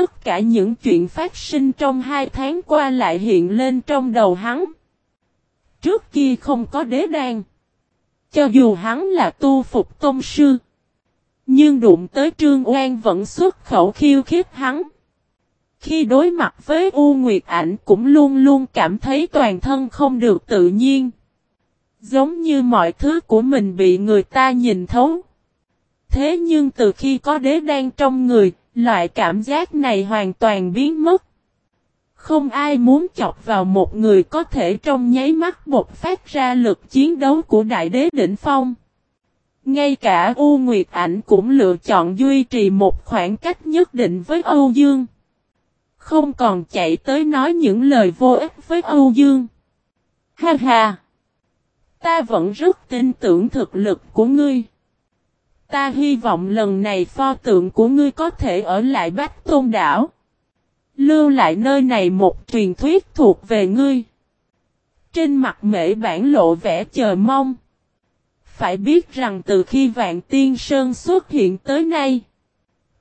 tất cả những chuyện phát sinh trong hai tháng qua lại hiện lên trong đầu hắn. Trước kia không có đế đan. Cho dù hắn là tu phục tôn sư. Nhưng đụng tới Trương Oan vẫn xuất khẩu khiêu khiếp hắn. Khi đối mặt với U Nguyệt Ảnh cũng luôn luôn cảm thấy toàn thân không được tự nhiên. Giống như mọi thứ của mình bị người ta nhìn thấu. Thế nhưng từ khi có đế đan trong người, loại cảm giác này hoàn toàn biến mất. Không ai muốn chọc vào một người có thể trong nháy mắt bột phát ra lực chiến đấu của đại đế đỉnh phong. Ngay cả U Nguyệt Ảnh cũng lựa chọn duy trì một khoảng cách nhất định với Âu Dương. Không còn chạy tới nói những lời vô ích với Âu Dương. Ha ha! Ta vẫn rất tin tưởng thực lực của ngươi. Ta hy vọng lần này pho tượng của ngươi có thể ở lại Bách Tôn Đảo. Lưu lại nơi này một truyền thuyết thuộc về ngươi. Trên mặt mễ bản lộ vẻ chờ mong. Phải biết rằng từ khi Vạn Tiên Sơn xuất hiện tới nay.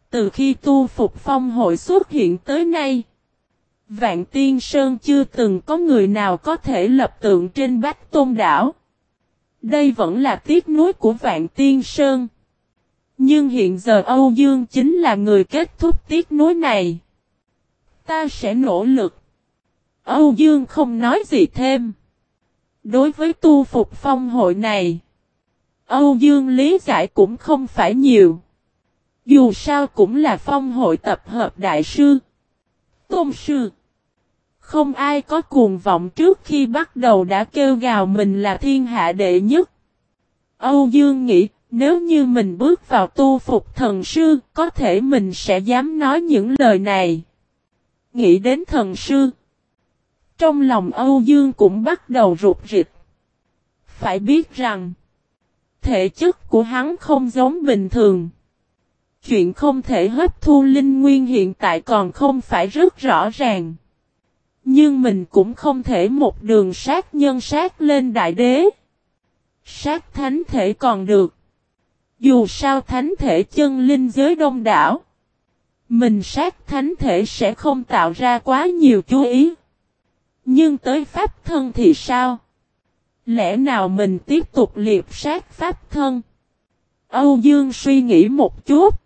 Từ khi tu phục phong hội xuất hiện tới nay. Vạn Tiên Sơn chưa từng có người nào có thể lập tượng trên Bách Tôn Đảo. Đây vẫn là tiếc nuối của Vạn Tiên Sơn. Nhưng hiện giờ Âu Dương chính là người kết thúc tiếc nuối này. Ta sẽ nỗ lực. Âu Dương không nói gì thêm. Đối với tu phục phong hội này, Âu Dương lý giải cũng không phải nhiều. Dù sao cũng là phong hội tập hợp đại sư, tôn sư. Không ai có cuồng vọng trước khi bắt đầu đã kêu gào mình là thiên hạ đệ nhất. Âu Dương nghĩ nếu như mình bước vào tu phục thần sư, có thể mình sẽ dám nói những lời này. Nghĩ đến thần sư. Trong lòng Âu Dương cũng bắt đầu rụt rịch. Phải biết rằng, thể chất của hắn không giống bình thường. Chuyện không thể hấp thu linh nguyên hiện tại còn không phải rất rõ ràng. Nhưng mình cũng không thể một đường sát nhân sát lên đại đế. Sát thánh thể còn được. Dù sao thánh thể chân linh giới đông đảo. Mình sát thánh thể sẽ không tạo ra quá nhiều chú ý. Nhưng tới pháp thân thì sao? Lẽ nào mình tiếp tục liệp sát pháp thân? Âu Dương suy nghĩ một chút.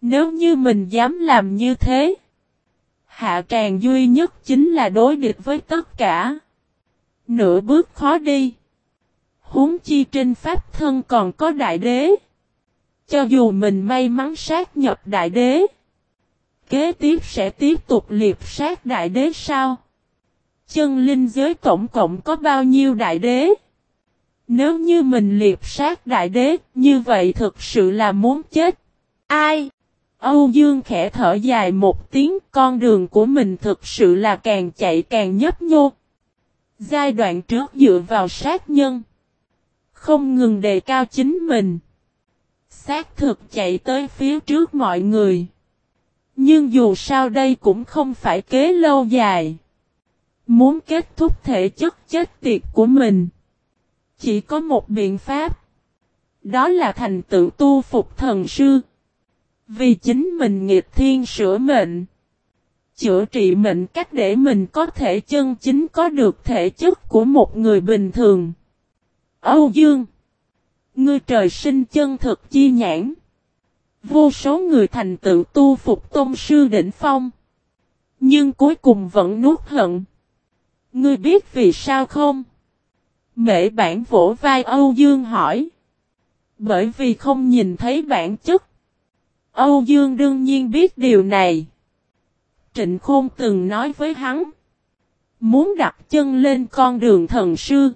Nếu như mình dám làm như thế. Hạ tràng duy nhất chính là đối địch với tất cả. Nửa bước khó đi. Huống chi trên pháp thân còn có đại đế. Cho dù mình may mắn sát nhập đại đế. Kế tiếp sẽ tiếp tục liệp sát đại đế sao? Chân linh giới tổng cộng có bao nhiêu đại đế? Nếu như mình liệp sát đại đế, như vậy thực sự là muốn chết. Ai? Âu Dương khẽ thở dài một tiếng, con đường của mình thực sự là càng chạy càng nhấp nhô. Giai đoạn trước dựa vào sát nhân. Không ngừng đề cao chính mình. Xác thực chạy tới phía trước mọi người. Nhưng dù sao đây cũng không phải kế lâu dài. Muốn kết thúc thể chất chết tiệt của mình. Chỉ có một biện pháp. Đó là thành tựu tu phục thần sư. Vì chính mình nghiệp thiên sửa mệnh. Chữa trị mệnh cách để mình có thể chân chính có được thể chất của một người bình thường. Âu Dương Ngươi trời sinh chân thực chi nhãn. Vô số người thành tựu tu phục tôn sư đỉnh phong. Nhưng cuối cùng vẫn nuốt hận. Ngươi biết vì sao không? Mễ bản vỗ vai Âu Dương hỏi. Bởi vì không nhìn thấy bản chất. Âu Dương đương nhiên biết điều này. Trịnh Khôn từng nói với hắn. Muốn đặt chân lên con đường thần sư.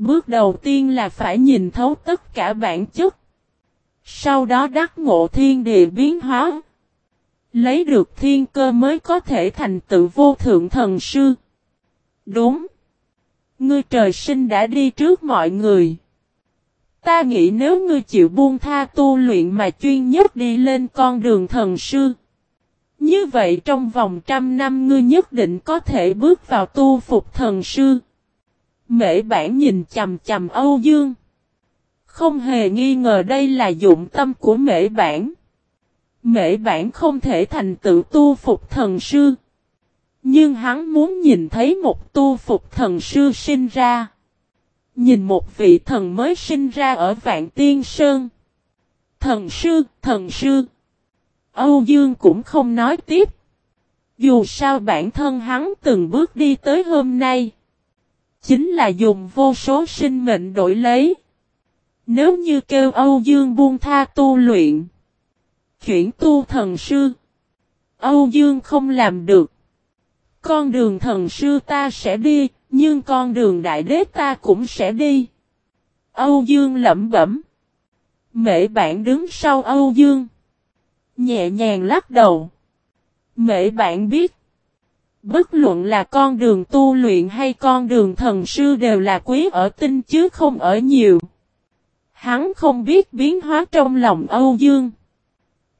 Bước đầu tiên là phải nhìn thấu tất cả bản chất. Sau đó đắc ngộ thiên địa biến hóa. Lấy được thiên cơ mới có thể thành tựu vô thượng thần sư. Đúng. Ngươi trời sinh đã đi trước mọi người. Ta nghĩ nếu ngươi chịu buông tha tu luyện mà chuyên nhất đi lên con đường thần sư. Như vậy trong vòng trăm năm ngươi nhất định có thể bước vào tu phục thần sư. Mễ bản nhìn chầm chầm Âu Dương. Không hề nghi ngờ đây là dụng tâm của mễ bản. Mễ bản không thể thành tựu tu phục thần sư. Nhưng hắn muốn nhìn thấy một tu phục thần sư sinh ra. Nhìn một vị thần mới sinh ra ở Vạn Tiên Sơn. Thần sư, thần sư. Âu Dương cũng không nói tiếp. Dù sao bản thân hắn từng bước đi tới hôm nay. Chính là dùng vô số sinh mệnh đổi lấy. Nếu như kêu Âu Dương buông tha tu luyện. Chuyển tu thần sư. Âu Dương không làm được. Con đường thần sư ta sẽ đi, nhưng con đường đại đế ta cũng sẽ đi. Âu Dương lẩm bẩm. Mễ bạn đứng sau Âu Dương. Nhẹ nhàng lắc đầu. Mễ bạn biết. Bất luận là con đường tu luyện hay con đường thần sư đều là quý ở tinh chứ không ở nhiều. Hắn không biết biến hóa trong lòng Âu Dương.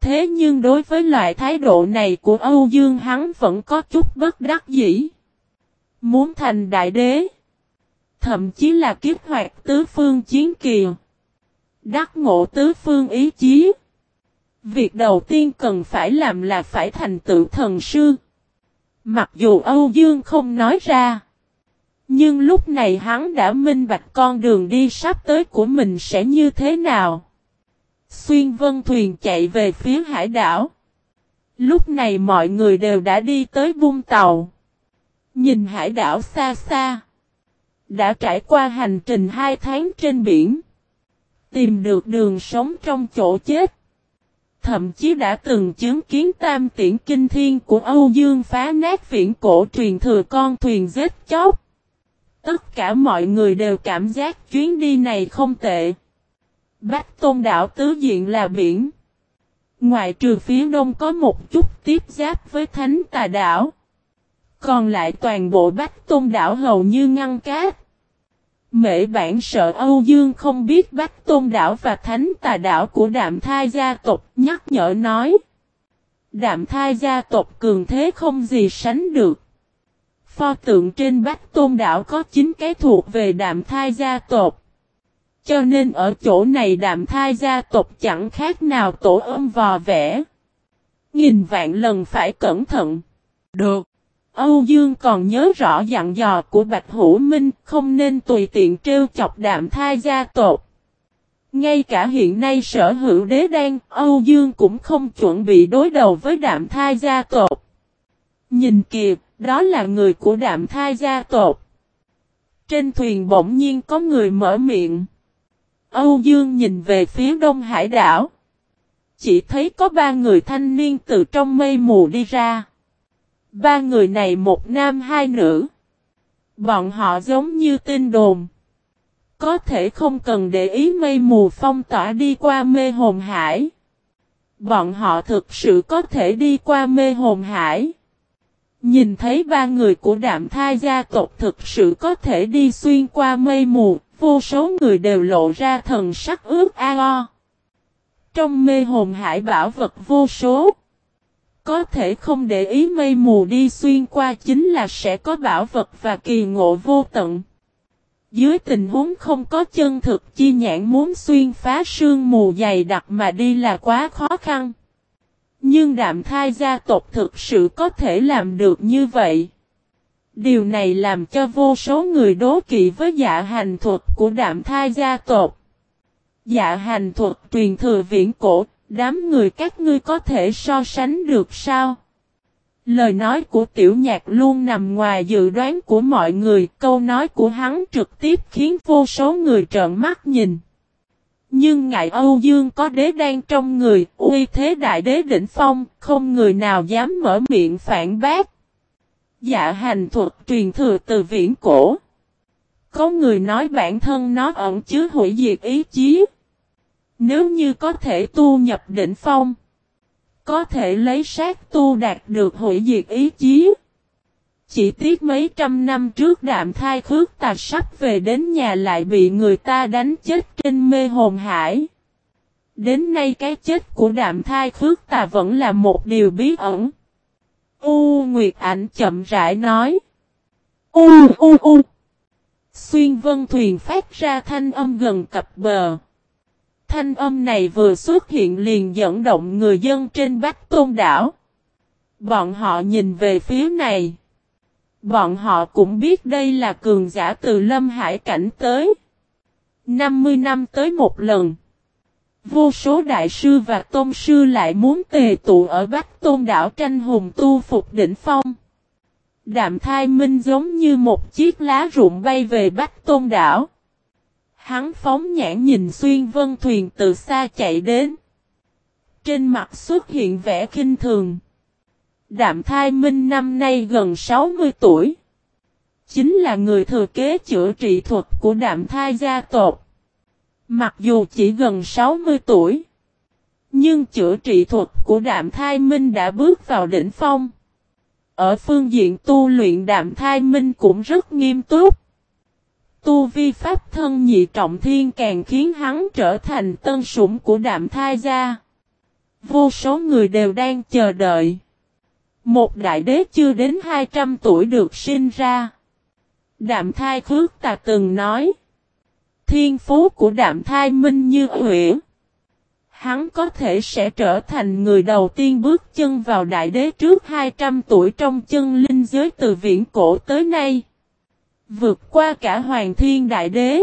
Thế nhưng đối với loại thái độ này của Âu Dương hắn vẫn có chút bất đắc dĩ. Muốn thành đại đế. Thậm chí là kiếp hoạt tứ phương chiến kiều Đắc ngộ tứ phương ý chí. Việc đầu tiên cần phải làm là phải thành tựu thần sư. Mặc dù Âu Dương không nói ra. Nhưng lúc này hắn đã minh bạch con đường đi sắp tới của mình sẽ như thế nào. Xuyên vân thuyền chạy về phía hải đảo. Lúc này mọi người đều đã đi tới buông tàu. Nhìn hải đảo xa xa. Đã trải qua hành trình hai tháng trên biển. Tìm được đường sống trong chỗ chết. Thậm chí đã từng chứng kiến tam tiễn kinh thiên của Âu Dương phá nát viễn cổ truyền thừa con thuyền giết chóc. Tất cả mọi người đều cảm giác chuyến đi này không tệ. Bách Tôn đảo tứ diện là biển. Ngoài trừ phía đông có một chút tiếp giáp với Thánh Tà đảo. Còn lại toàn bộ Bách Tôn đảo hầu như ngăn cát. Mễ bản sợ Âu Dương không biết Bách Tôn đảo và Thánh Tà đảo của Đạm Thai gia tộc, nhắc nhở nói. Đạm Thai gia tộc cường thế không gì sánh được. Pho tượng trên Bách Tôn đảo có 9 cái thuộc về Đạm Thai gia tộc. Cho nên ở chỗ này Đạm Thai gia tộc chẳng khác nào tổ ôm vò vẽ. Nghìn vạn lần phải cẩn thận. Được. Âu Dương còn nhớ rõ dặn dò của Bạch Hữu Minh không nên tùy tiện trêu chọc đạm thai gia tộc. Ngay cả hiện nay sở hữu đế đan, Âu Dương cũng không chuẩn bị đối đầu với đạm thai gia tộc. Nhìn kìa, đó là người của đạm thai gia tộc. Trên thuyền bỗng nhiên có người mở miệng. Âu Dương nhìn về phía đông hải đảo. Chỉ thấy có ba người thanh niên từ trong mây mù đi ra. Ba người này một nam hai nữ. Bọn họ giống như tin đồn. Có thể không cần để ý mây mù phong tỏa đi qua mê hồn hải. Bọn họ thực sự có thể đi qua mê hồn hải. Nhìn thấy ba người của đạm thai gia tộc thực sự có thể đi xuyên qua mây mù, vô số người đều lộ ra thần sắc ướt ao. Trong mê hồn hải bảo vật vô số. Có thể không để ý mây mù đi xuyên qua chính là sẽ có bảo vật và kỳ ngộ vô tận. Dưới tình huống không có chân thực chi nhãn muốn xuyên phá sương mù dày đặc mà đi là quá khó khăn. Nhưng đạm thai gia tộc thực sự có thể làm được như vậy. Điều này làm cho vô số người đố kỵ với dạ hành thuật của đạm thai gia tộc. Dạ hành thuật truyền thừa viễn cổ, Đám người các ngươi có thể so sánh được sao? Lời nói của tiểu nhạc luôn nằm ngoài dự đoán của mọi người, câu nói của hắn trực tiếp khiến vô số người trợn mắt nhìn. Nhưng ngại Âu Dương có đế đang trong người, uy thế đại đế đỉnh phong, không người nào dám mở miệng phản bác. Dạ hành thuật truyền thừa từ viễn cổ. Có người nói bản thân nó ẩn chứa hủy diệt ý chí. Nếu như có thể tu nhập đỉnh phong, có thể lấy sát tu đạt được hủy diệt ý chí. Chỉ tiếc mấy trăm năm trước đạm thai khước tà sắp về đến nhà lại bị người ta đánh chết trên mê hồn hải. Đến nay cái chết của đạm thai khước tà vẫn là một điều bí ẩn. U Nguyệt Ảnh chậm rãi nói. U U U. Xuyên vân thuyền phát ra thanh âm gần cập bờ. Thanh âm này vừa xuất hiện liền dẫn động người dân trên Bách Tôn đảo. Bọn họ nhìn về phía này. Bọn họ cũng biết đây là cường giả từ Lâm Hải cảnh tới. 50 năm tới một lần. Vô số đại sư và tôn sư lại muốn tề tụ ở Bắc Tôn đảo tranh hùng tu phục đỉnh phong. Đạm thai minh giống như một chiếc lá rụng bay về Bắc Tôn đảo. Hắn phóng nhãn nhìn xuyên vân thuyền từ xa chạy đến. Trên mặt xuất hiện vẻ kinh thường. Đạm thai minh năm nay gần 60 tuổi. Chính là người thừa kế chữa trị thuật của đạm thai gia tộc. Mặc dù chỉ gần 60 tuổi. Nhưng chữa trị thuật của đạm thai minh đã bước vào đỉnh phong. Ở phương diện tu luyện, đạm thai minh cũng rất nghiêm túc. Tu vi pháp thân nhị trọng thiên càng khiến hắn trở thành tân sủng của đạm thai gia. Vô số người đều đang chờ đợi. Một đại đế chưa đến 200 tuổi được sinh ra. Đạm thai khước tà từng nói. Thiên phú của đạm thai minh như huyễn. Hắn có thể sẽ trở thành người đầu tiên bước chân vào đại đế trước 200 tuổi trong chân linh giới từ viễn cổ tới nay. Vượt qua cả hoàng thiên đại đế.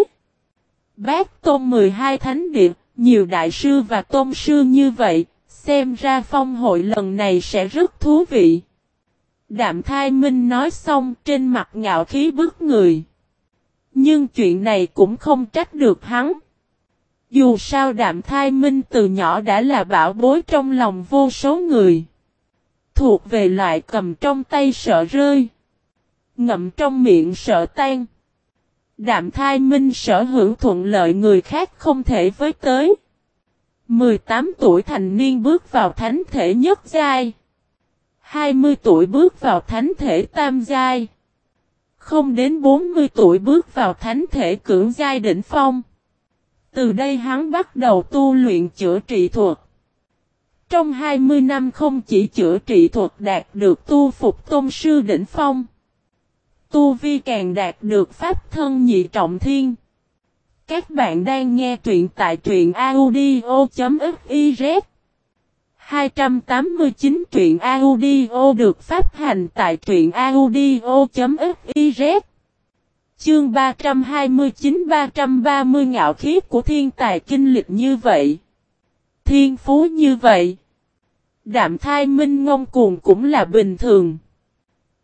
Bác tôn 12 thánh địa, nhiều đại sư và tôn sư như vậy, xem ra phong hội lần này sẽ rất thú vị. Đạm thai minh nói xong trên mặt ngạo khí bức người. Nhưng chuyện này cũng không trách được hắn. Dù sao đạm thai minh từ nhỏ đã là bảo bối trong lòng vô số người. Thuộc về loại cầm trong tay sợ rơi. Ngậm trong miệng sợ tan. Đạm thai minh sở hữu thuận lợi người khác không thể với tới. 18 tuổi thành niên bước vào thánh thể nhất giai. 20 tuổi bước vào thánh thể tam giai. Không đến 40 tuổi bước vào thánh thể cưỡng giai đỉnh phong. Từ đây hắn bắt đầu tu luyện chữa trị thuật. Trong 20 năm không chỉ chữa trị thuật đạt được tu phục tôn sư đỉnh phong. Tu vi càng đạt được pháp thân nhị trọng thiên. Các bạn đang nghe truyện tại truyện audio.fiz 289 truyện audio được phát hành tại truyện audio.fiz Chương 329-330 ngạo khí của thiên tài kinh lịch như vậy. Thiên phú như vậy. Đạm thai minh ngông cuồng cũng là bình thường.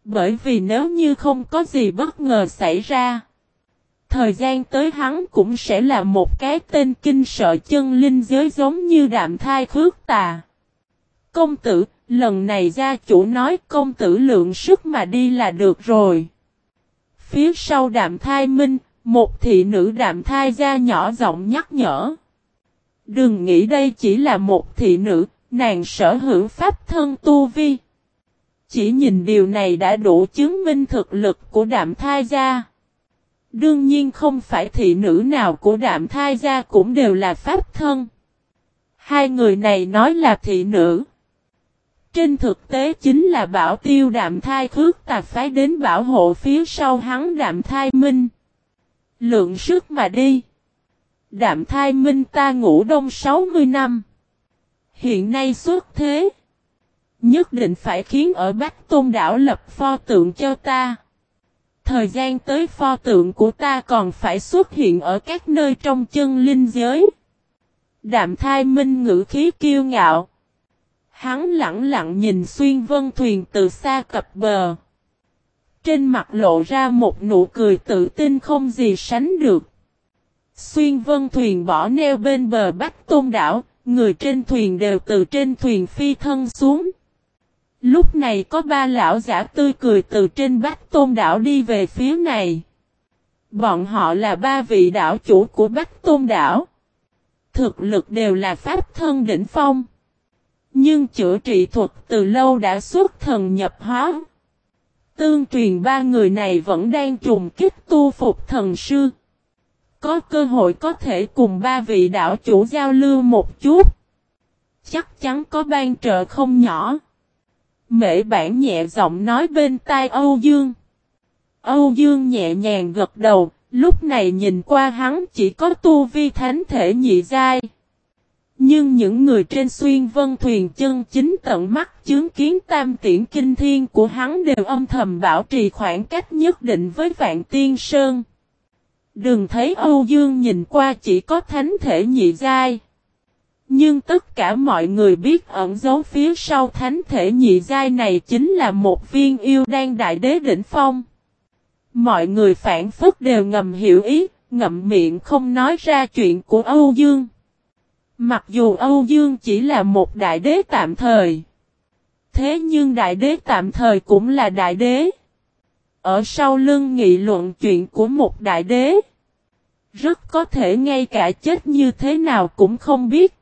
Bởi vì nếu như không có gì bất ngờ xảy ra. Thời gian tới hắn cũng sẽ là một cái tên kinh sợ chân linh giới giống như đạm thai khước tà. Công tử, lần này gia chủ nói công tử lượng sức mà đi là được rồi. Phía sau đạm thai minh, một thị nữ đạm thai gia nhỏ giọng nhắc nhở. Đừng nghĩ đây chỉ là một thị nữ, nàng sở hữu pháp thân tu vi. Chỉ nhìn điều này đã đủ chứng minh thực lực của đạm thai gia. Đương nhiên không phải thị nữ nào của đạm thai gia cũng đều là pháp thân. Hai người này nói là thị nữ. Trên thực tế chính là bảo tiêu đạm thai khước tà phái đến bảo hộ phía sau hắn đạm thai minh. Lượng sức mà đi. Đạm thai minh ta ngủ đông 60 năm. Hiện nay xuất thế. Nhất định phải khiến ở Bắc Tôn đảo lập pho tượng cho ta. Thời gian tới pho tượng của ta còn phải xuất hiện ở các nơi trong chân linh giới. Đạm thai minh ngữ khí kiêu ngạo. Hắn lặng lặng nhìn xuyên vân thuyền từ xa cập bờ. Trên mặt lộ ra một nụ cười tự tin không gì sánh được. Xuyên vân thuyền bỏ neo bên bờ Bắc Tôn đảo, người trên thuyền đều từ trên thuyền phi thân xuống. Lúc này có ba lão giả tươi cười từ trên Bách Tôn đảo đi về phía này. Bọn họ là ba vị đảo chủ của Bách Tôn đảo. Thực lực đều là pháp thân đỉnh phong. Nhưng chữa trị thuật từ lâu đã xuất thần nhập hóa. Tương truyền ba người này vẫn đang trùng kích tu phục thần sư. Có cơ hội có thể cùng ba vị đảo chủ giao lưu một chút. Chắc chắn có ban trợ không nhỏ. Mễ bản nhẹ giọng nói bên tai Âu Dương. Âu Dương nhẹ nhàng gật đầu, lúc này nhìn qua hắn chỉ có tu vi thánh thể nhị giai. Nhưng những người trên xuyên vân thuyền chân chính tận mắt chứng kiến tam tiễn kinh thiên của hắn đều âm thầm bảo trì khoảng cách nhất định với vạn tiên sơn. Đừng thấy Âu Dương nhìn qua chỉ có thánh thể nhị giai. Nhưng tất cả mọi người biết ẩn dấu phía sau thánh thể nhị giai này chính là một viên yêu đan đại đế đỉnh phong. Mọi người phản phức đều ngầm hiểu ý, ngậm miệng không nói ra chuyện của Âu Dương. Mặc dù Âu Dương chỉ là một đại đế tạm thời. Thế nhưng đại đế tạm thời cũng là đại đế. Ở sau lưng nghị luận chuyện của một đại đế. Rất có thể ngay cả chết như thế nào cũng không biết.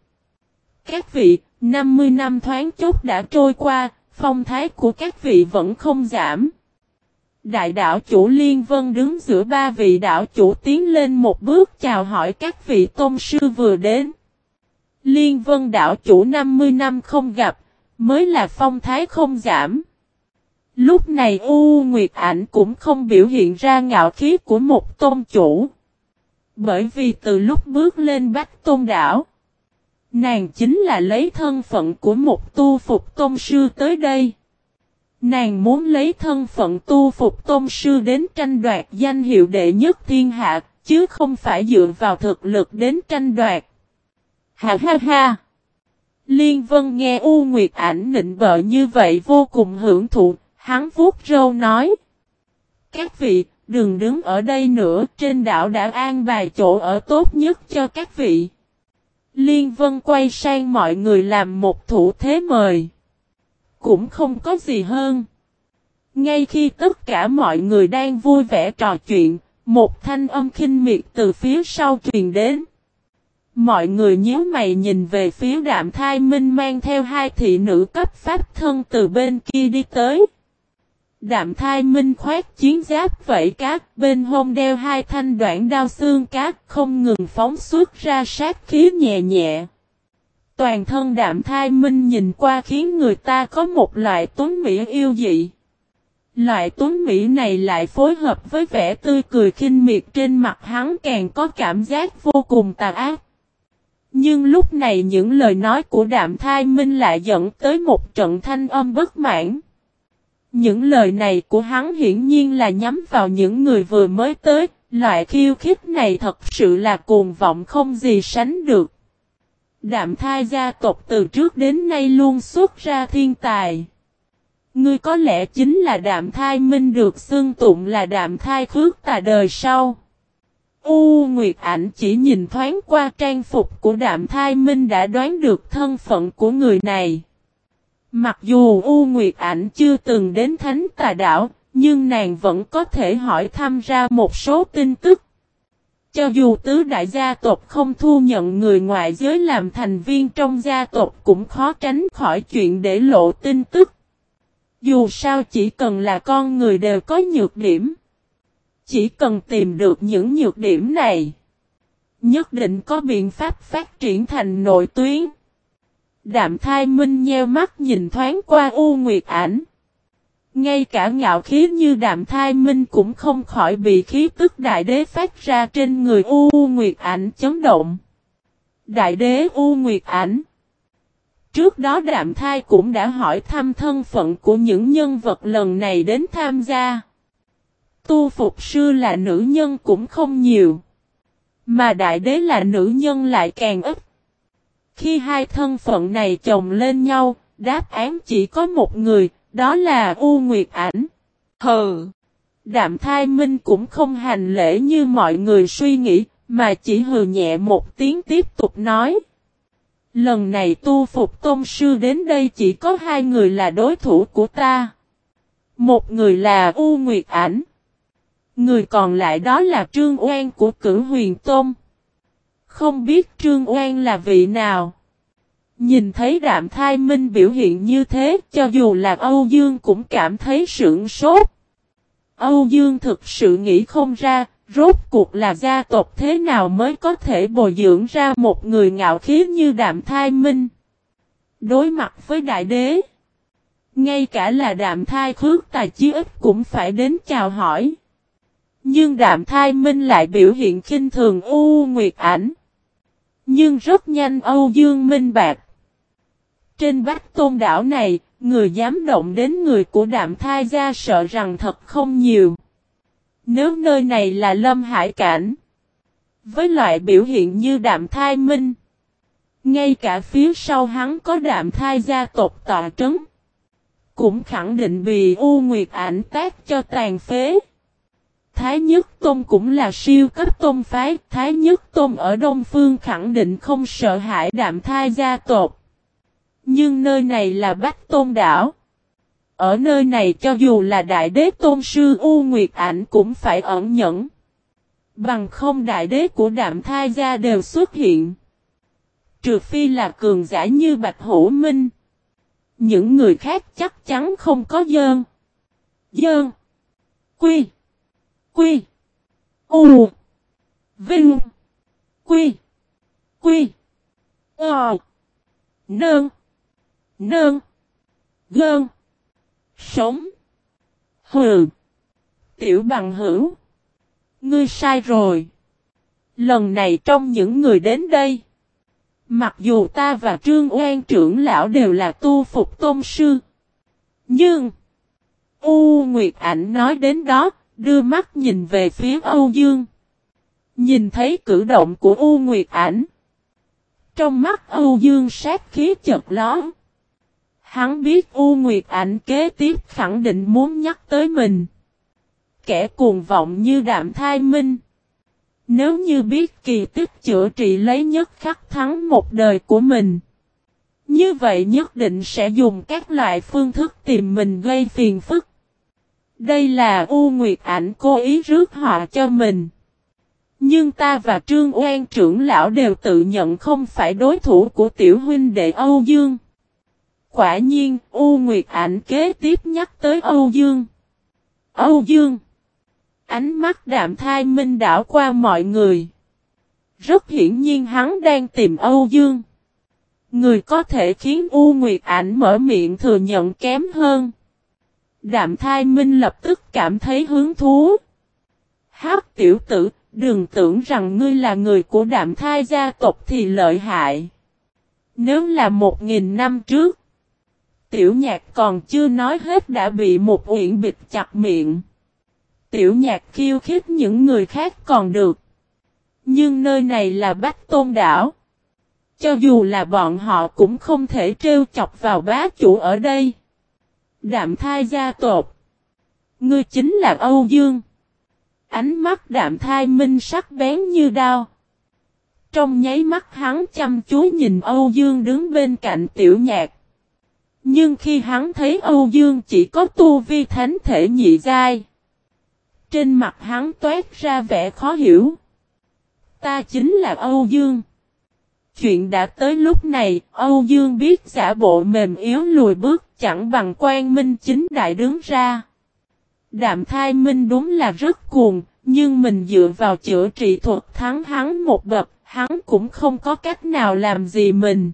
Các vị, 50 năm thoáng chốc đã trôi qua, phong thái của các vị vẫn không giảm. Đại đạo chủ Liên Vân đứng giữa ba vị đạo chủ tiến lên một bước chào hỏi các vị tôn sư vừa đến. Liên Vân đạo chủ 50 năm không gặp, mới là phong thái không giảm. Lúc này U Nguyệt Ảnh cũng không biểu hiện ra ngạo khí của một tôn chủ. Bởi vì từ lúc bước lên Bắc Tôn Đảo, nàng chính là lấy thân phận của một tu phục tôn sư tới đây. Nàng muốn lấy thân phận tu phục tôn sư đến tranh đoạt danh hiệu đệ nhất thiên hạ, chứ không phải dựa vào thực lực đến tranh đoạt. Ha ha ha! Liên Vân nghe U Nguyệt ảnh nịnh bợ như vậy vô cùng hưởng thụ, hắn vuốt râu nói. Các vị, đừng đứng ở đây nữa, trên đảo đã an bài chỗ ở tốt nhất cho các vị. Liên Vân quay sang mọi người làm một thủ thế mời. Cũng không có gì hơn. Ngay khi tất cả mọi người đang vui vẻ trò chuyện, một thanh âm khinh miệt từ phía sau truyền đến. Mọi người nhíu mày nhìn về phía đạm thai minh mang theo hai thị nữ cấp pháp thân từ bên kia đi tới. Đạm thai minh khoét chiến giáp vẫy cát, bên hông đeo hai thanh đoạn đao xương cát không ngừng phóng xuất ra sát khí nhẹ nhẹ. Toàn thân đạm thai minh nhìn qua khiến người ta có một loại tuấn mỹ yêu dị. Loại tuấn mỹ này lại phối hợp với vẻ tươi cười khinh miệt trên mặt hắn càng có cảm giác vô cùng tà ác. Nhưng lúc này những lời nói của đạm thai minh lại dẫn tới một trận thanh âm bất mãn. Những lời này của hắn hiển nhiên là nhắm vào những người vừa mới tới, loại khiêu khích này thật sự là cuồng vọng không gì sánh được. Đạm thai gia tộc từ trước đến nay luôn xuất ra thiên tài. Ngươi có lẽ chính là đạm thai minh được xưng tụng là đạm thai khước tà đời sau. U Nguyệt Ảnh chỉ nhìn thoáng qua trang phục của đạm thai minh đã đoán được thân phận của người này. Mặc dù U Nguyệt Ảnh chưa từng đến thánh tà đảo, nhưng nàng vẫn có thể hỏi thăm ra một số tin tức. Cho dù tứ đại gia tộc không thu nhận người ngoại giới làm thành viên trong gia tộc cũng khó tránh khỏi chuyện để lộ tin tức. Dù sao chỉ cần là con người đều có nhược điểm. Chỉ cần tìm được những nhược điểm này. Nhất định có biện pháp phát triển thành nội tuyến. Đạm thai minh nheo mắt nhìn thoáng qua U Nguyệt ảnh. Ngay cả ngạo khí như đạm thai minh cũng không khỏi bị khí tức đại đế phát ra trên người U Nguyệt ảnh chấn động. Đại đế U Nguyệt ảnh. Trước đó đạm thai cũng đã hỏi thăm thân phận của những nhân vật lần này đến tham gia. Tu Phục Sư là nữ nhân cũng không nhiều. Mà đại đế là nữ nhân lại càng ít. Khi hai thân phận này chồng lên nhau, đáp án chỉ có một người, đó là U Nguyệt Ảnh. Hừ! Đạm thai minh cũng không hành lễ như mọi người suy nghĩ, mà chỉ hừ nhẹ một tiếng tiếp tục nói. Lần này tu phục tôn sư đến đây chỉ có hai người là đối thủ của ta. Một người là U Nguyệt Ảnh. Người còn lại đó là Trương Oan của cử huyền tôn. Không biết Trương Oan là vị nào. Nhìn thấy đạm thai minh biểu hiện như thế, cho dù là Âu Dương cũng cảm thấy sưởng sốt. Âu Dương thực sự nghĩ không ra, rốt cuộc là gia tộc thế nào mới có thể bồi dưỡng ra một người ngạo khí như đạm thai minh. Đối mặt với đại đế, ngay cả là đạm thai khước tài chí ít cũng phải đến chào hỏi. Nhưng đạm thai minh lại biểu hiện khinh thường u nguyệt ảnh. Nhưng rất nhanh Âu Dương minh bạc. Trên bách tôn đảo này, người dám động đến người của đạm thai gia sợ rằng thật không nhiều. Nếu nơi này là lâm hải cảnh, với loại biểu hiện như đạm thai minh, ngay cả phía sau hắn có đạm thai gia tộc tọa trấn, cũng khẳng định bị U Nguyệt ảnh tác cho tàn phế. Thái Nhất Tôn cũng là siêu cấp tôn phái, Thái Nhất Tôn ở Đông Phương khẳng định không sợ hãi đạm thai gia tộc. Nhưng nơi này là Bách Tôn Đảo. Ở nơi này cho dù là Đại Đế Tôn Sư U Nguyệt Ảnh cũng phải ẩn nhẫn. Bằng không Đại Đế của Đạm Thai Gia đều xuất hiện. Trừ phi là cường giả như Bạch Hữu Minh. Những người khác chắc chắn không có dơn. Dơn. Quy. Quy. Quy U. Vinh. Quy. Quy. Ờ. Nương. Nương. Gơn. Sống. Hừ. Tiểu bằng hữu. Ngươi sai rồi. Lần này trong những người đến đây. Mặc dù ta và Trương Oan trưởng lão đều là tu phục tôn sư. Nhưng. U Nguyệt Ảnh nói đến đó. Đưa mắt nhìn về phía Âu Dương. Nhìn thấy cử động của U Nguyệt Ảnh. Trong mắt Âu Dương sát khí chợt lón. Hắn biết U Nguyệt Ảnh kế tiếp khẳng định muốn nhắc tới mình. Kẻ cuồng vọng như đạm thai minh. Nếu như biết kỳ tích chữa trị lấy nhất khắc thắng một đời của mình. Như vậy nhất định sẽ dùng các loại phương thức tìm mình gây phiền phức. Đây là U Nguyệt Ảnh cố ý rước họa cho mình. Nhưng ta và Trương Oan trưởng lão đều tự nhận không phải đối thủ của tiểu huynh đệ Âu Dương. Quả nhiên, U Nguyệt Ảnh kế tiếp nhắc tới Âu Dương. Âu Dương. Ánh mắt đạm thai minh đảo qua mọi người. Rất hiển nhiên hắn đang tìm Âu Dương. Người có thể khiến U Nguyệt Ảnh mở miệng thừa nhận kém hơn. Đạm thai minh lập tức cảm thấy hứng thú. Hát tiểu tử, đừng tưởng rằng ngươi là người của đạm thai gia tộc thì lợi hại. Nếu là một nghìn năm trước, Tiểu nhạc còn chưa nói hết đã bị một uyển bịt chặt miệng. Tiểu nhạc khiêu khích những người khác còn được. Nhưng nơi này là Bách Tôn Đảo. Cho dù là bọn họ cũng không thể trêu chọc vào bá chủ ở đây. Đạm thai gia tộc. Ngươi chính là Âu Dương. Ánh mắt đạm thai minh sắc bén như đao. Trong nháy mắt hắn chăm chú nhìn Âu Dương đứng bên cạnh tiểu nhạc. Nhưng khi hắn thấy Âu Dương chỉ có tu vi thánh thể nhị giai. Trên mặt hắn toát ra vẻ khó hiểu. Ta chính là Âu Dương. Chuyện đã tới lúc này, Âu Dương biết giả bộ mềm yếu lùi bước chẳng bằng quan minh chính đại đứng ra. Đạm thai minh đúng là rất cuồng, nhưng mình dựa vào chữa trị thuật thắng hắn một bậc, hắn cũng không có cách nào làm gì mình.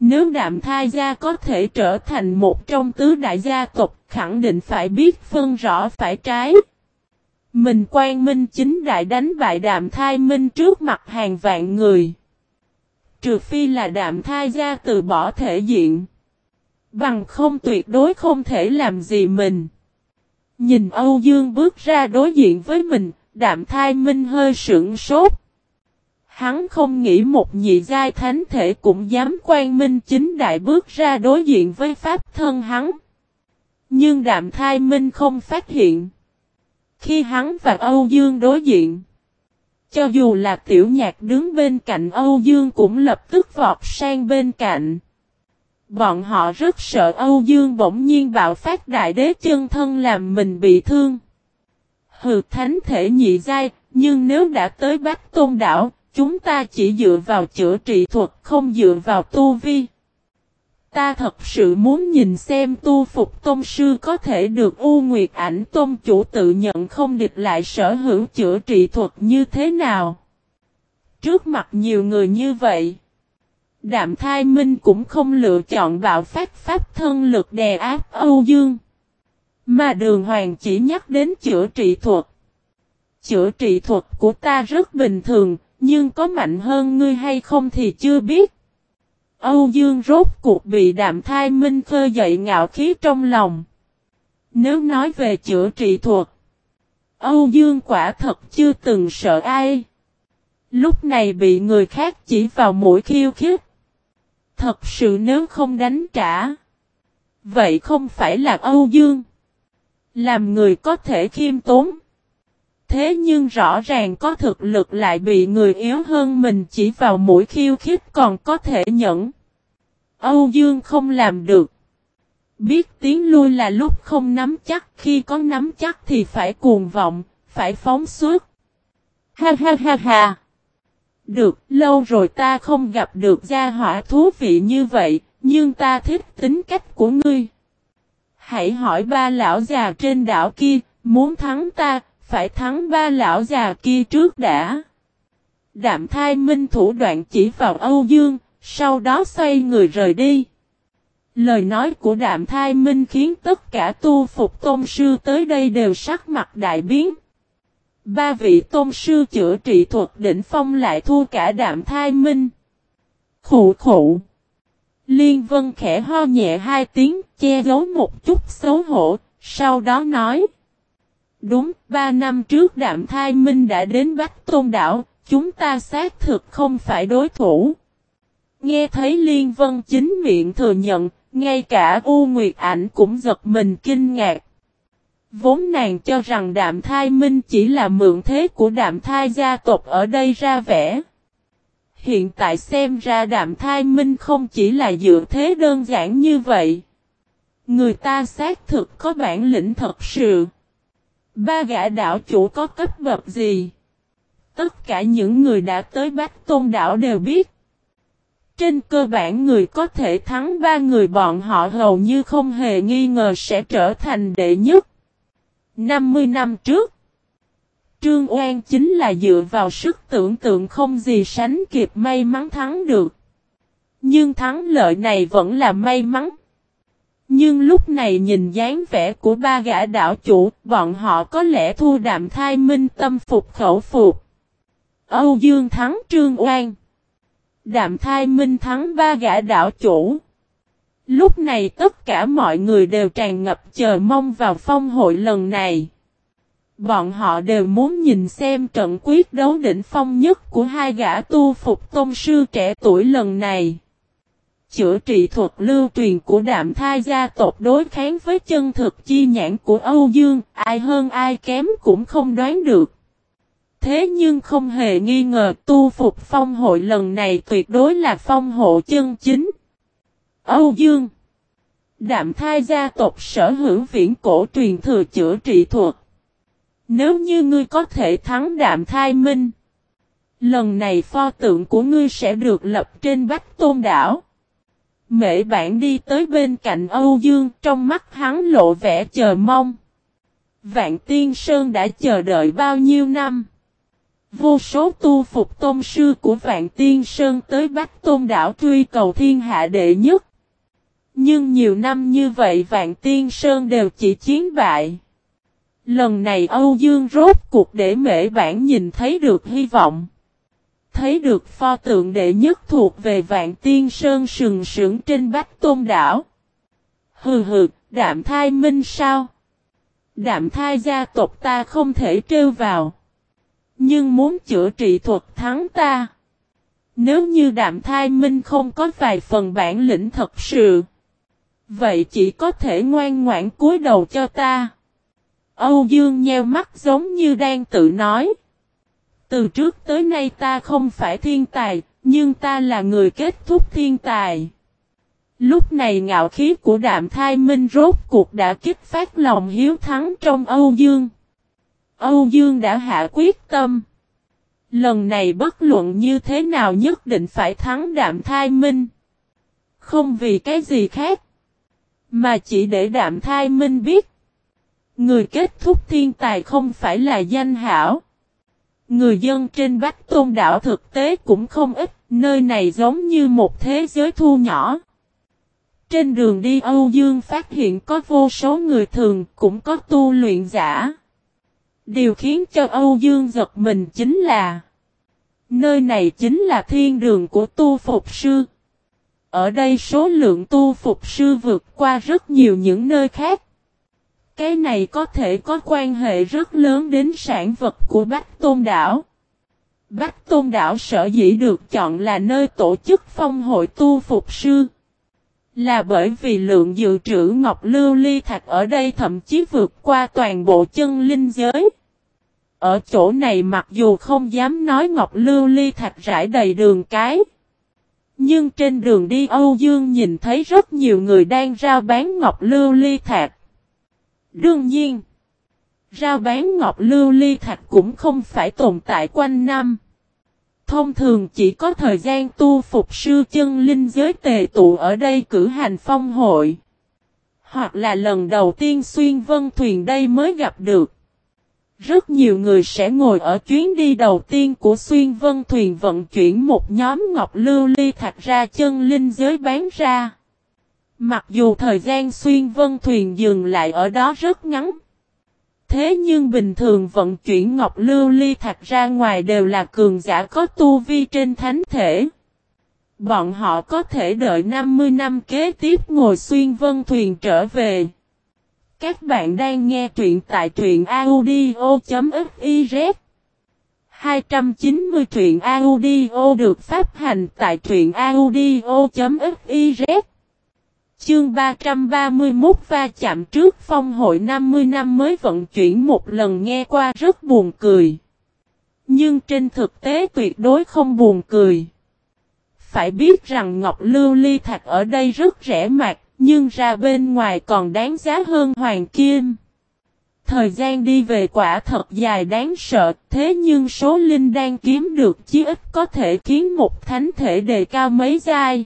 Nếu đạm thai gia có thể trở thành một trong tứ đại gia tộc, khẳng định phải biết phân rõ phải trái. Mình quan minh chính đại đánh bại đạm thai minh trước mặt hàng vạn người. Trừ phi là đạm thai gia từ bỏ thể diện. Bằng không tuyệt đối không thể làm gì mình. Nhìn Âu Dương bước ra đối diện với mình, đạm thai minh hơi sững sốt. Hắn không nghĩ một nhị giai thánh thể cũng dám quan minh chính đại bước ra đối diện với pháp thân hắn. Nhưng đạm thai minh không phát hiện. Khi hắn và Âu Dương đối diện. Cho dù là tiểu nhạc đứng bên cạnh Âu Dương cũng lập tức vọt sang bên cạnh. Bọn họ rất sợ Âu Dương bỗng nhiên bạo phát đại đế chân thân làm mình bị thương. Hừ thánh thể nhị giai, nhưng nếu đã tới Bắc Tôn Đảo, Chúng ta chỉ dựa vào chữa trị thuật không dựa vào tu vi. Ta thật sự muốn nhìn xem tu phục tôn sư có thể được U Nguyệt ảnh tôn chủ tự nhận không địch lại sở hữu chữa trị thuật như thế nào. Trước mặt nhiều người như vậy, Đạm Thai Minh cũng không lựa chọn bạo phát pháp thân lực đè áp Âu Dương. Mà đường hoàng chỉ nhắc đến chữa trị thuật. Chữa trị thuật của ta rất bình thường, nhưng có mạnh hơn ngươi hay không thì chưa biết. Âu Dương rốt cuộc bị đạm thai minh khơi dậy ngạo khí trong lòng. Nếu nói về chữa trị thuật, Âu Dương quả thật chưa từng sợ ai. Lúc này bị người khác chỉ vào mũi khiêu khích. Thật sự nếu không đánh trả. Vậy không phải là Âu Dương. Làm người có thể khiêm tốn. Thế nhưng rõ ràng có thực lực lại bị người yếu hơn mình chỉ vào mũi khiêu khích còn có thể nhẫn. Âu Dương không làm được. Biết tiếng lui là lúc không nắm chắc, khi có nắm chắc thì phải cuồng vọng, phải phóng suốt. Ha ha ha ha. Được, lâu rồi ta không gặp được gia hỏa thú vị như vậy, nhưng ta thích tính cách của ngươi. Hãy hỏi ba lão già trên đảo kia, muốn thắng ta, phải thắng ba lão già kia trước đã. Đạm thai minh thủ đoạn chỉ vào Âu Dương, sau đó xoay người rời đi. Lời nói của đạm thai minh khiến tất cả tu phục tôn sư tới đây đều sắc mặt đại biến. Ba vị tôn sư chữa trị thuật đỉnh phong lại thua cả đạm thai minh. Khủ khủ. Liên vân khẽ ho nhẹ hai tiếng, che giấu một chút xấu hổ, sau đó nói. Đúng, ba năm trước đạm thai minh đã đến Bắc Tôn Đảo, chúng ta xác thực không phải đối thủ. Nghe thấy Liên Vân chính miệng thừa nhận, ngay cả U Nguyệt Ảnh cũng giật mình kinh ngạc. Vốn nàng cho rằng đạm thai minh chỉ là mượn thế của đạm thai gia tộc ở đây ra vẻ. Hiện tại xem ra đạm thai minh không chỉ là dựa thế đơn giản như vậy. Người ta xác thực có bản lĩnh thật sự. Ba gã đảo chủ có cấp bậc gì? Tất cả những người đã tới Bách Tôn đảo đều biết. Trên cơ bản người có thể thắng ba người bọn họ hầu như không hề nghi ngờ sẽ trở thành đệ nhất. 50 năm trước, Trương Oan chính là dựa vào sức tưởng tượng không gì sánh kịp may mắn thắng được. Nhưng thắng lợi này vẫn là may mắn. Nhưng lúc này nhìn dáng vẻ của ba gã đảo chủ, bọn họ có lẽ thu đạm thai minh tâm phục khẩu phục. Âu Dương thắng Trương Oan. Đạm thai minh thắng ba gã đảo chủ. Lúc này tất cả mọi người đều tràn ngập chờ mong vào phong hội lần này. Bọn họ đều muốn nhìn xem trận quyết đấu đỉnh phong nhất của hai gã tu phục tôn sư trẻ tuổi lần này. Chữa trị thuật lưu truyền của đạm thai gia tộc đối kháng với chân thực chi nhãn của Âu Dương, ai hơn ai kém cũng không đoán được. Thế nhưng không hề nghi ngờ tu phục phong hội lần này tuyệt đối là phong hộ chân chính. Âu Dương Đạm thai gia tộc sở hữu viễn cổ truyền thừa chữa trị thuật. Nếu như ngươi có thể thắng đạm thai minh. Lần này pho tượng của ngươi sẽ được lập trên bách tôn đảo. Mễ bản đi tới bên cạnh Âu Dương, trong mắt hắn lộ vẻ chờ mong. Vạn Tiên Sơn đã chờ đợi bao nhiêu năm. Vô số tu phục tôn sư của Vạn Tiên Sơn tới Bách Tôn Đảo truy cầu thiên hạ đệ nhất. Nhưng nhiều năm như vậy Vạn Tiên Sơn đều chỉ chiến bại. Lần này Âu Dương rốt cuộc để mễ bản nhìn thấy được hy vọng. Thấy được pho tượng đệ nhất thuộc về Vạn Tiên Sơn sừng sững trên Bách Tôn Đảo. Hừ hừ, đạm thai minh sao? Đạm thai gia tộc ta không thể trêu vào. Nhưng muốn chữa trị thuật thắng ta. Nếu như đạm thai minh không có vài phần bản lĩnh thật sự. Vậy chỉ có thể ngoan ngoãn cúi đầu cho ta. Âu Dương nheo mắt giống như đang tự nói. Từ trước tới nay ta không phải thiên tài, nhưng ta là người kết thúc thiên tài. Lúc này ngạo khí của đạm thai minh rốt cuộc đã kích phát lòng hiếu thắng trong Âu Dương. Âu Dương đã hạ quyết tâm. Lần này bất luận như thế nào nhất định phải thắng đạm thai minh. Không vì cái gì khác. Mà chỉ để đạm thai minh biết. Người kết thúc thiên tài không phải là danh hảo. Người dân trên Bách Tôn đảo thực tế cũng không ít, nơi này giống như một thế giới thu nhỏ. Trên đường đi Âu Dương phát hiện có vô số người thường cũng có tu luyện giả. Điều khiến cho Âu Dương giật mình chính là Nơi này chính là thiên đường của tu phục sư. Ở đây số lượng tu phục sư vượt qua rất nhiều những nơi khác. Cái này có thể có quan hệ rất lớn đến sản vật của Bách Tôn Đảo. Bách Tôn Đảo sở dĩ được chọn là nơi tổ chức phong hội tu phục sư. Là bởi vì lượng dự trữ ngọc lưu ly thạch ở đây thậm chí vượt qua toàn bộ chân linh giới. Ở chỗ này mặc dù không dám nói ngọc lưu ly thạch rải đầy đường cái. Nhưng trên đường đi Âu Dương nhìn thấy rất nhiều người đang rao bán ngọc lưu ly thạch. Đương nhiên, rao bán ngọc lưu ly thạch cũng không phải tồn tại quanh năm. Thông thường chỉ có thời gian tu phục sư chân linh giới tề tụ ở đây cử hành phong hội. Hoặc là lần đầu tiên xuyên vân thuyền đây mới gặp được. Rất nhiều người sẽ ngồi ở chuyến đi đầu tiên của xuyên vân thuyền vận chuyển một nhóm ngọc lưu ly thạch ra chân linh giới bán ra. Mặc dù thời gian xuyên vân thuyền dừng lại ở đó rất ngắn. Thế nhưng bình thường vận chuyển ngọc lưu ly thạch ra ngoài đều là cường giả có tu vi trên thánh thể. Bọn họ có thể đợi 50 năm kế tiếp ngồi xuyên vân thuyền trở về. Các bạn đang nghe truyện tại truyện audio.fiz 290 truyện audio được phát hành tại truyện audio.fiz Chương 331 va chạm trước phong hội 50 năm mới vận chuyển một lần nghe qua rất buồn cười. Nhưng trên thực tế tuyệt đối không buồn cười. Phải biết rằng ngọc lưu ly thạch ở đây rất rẻ mạt, nhưng ra bên ngoài còn đáng giá hơn hoàng kim. Thời gian đi về quả thật dài đáng sợ, thế nhưng số linh đang kiếm được chí ít có thể khiến một thánh thể đề cao mấy giai.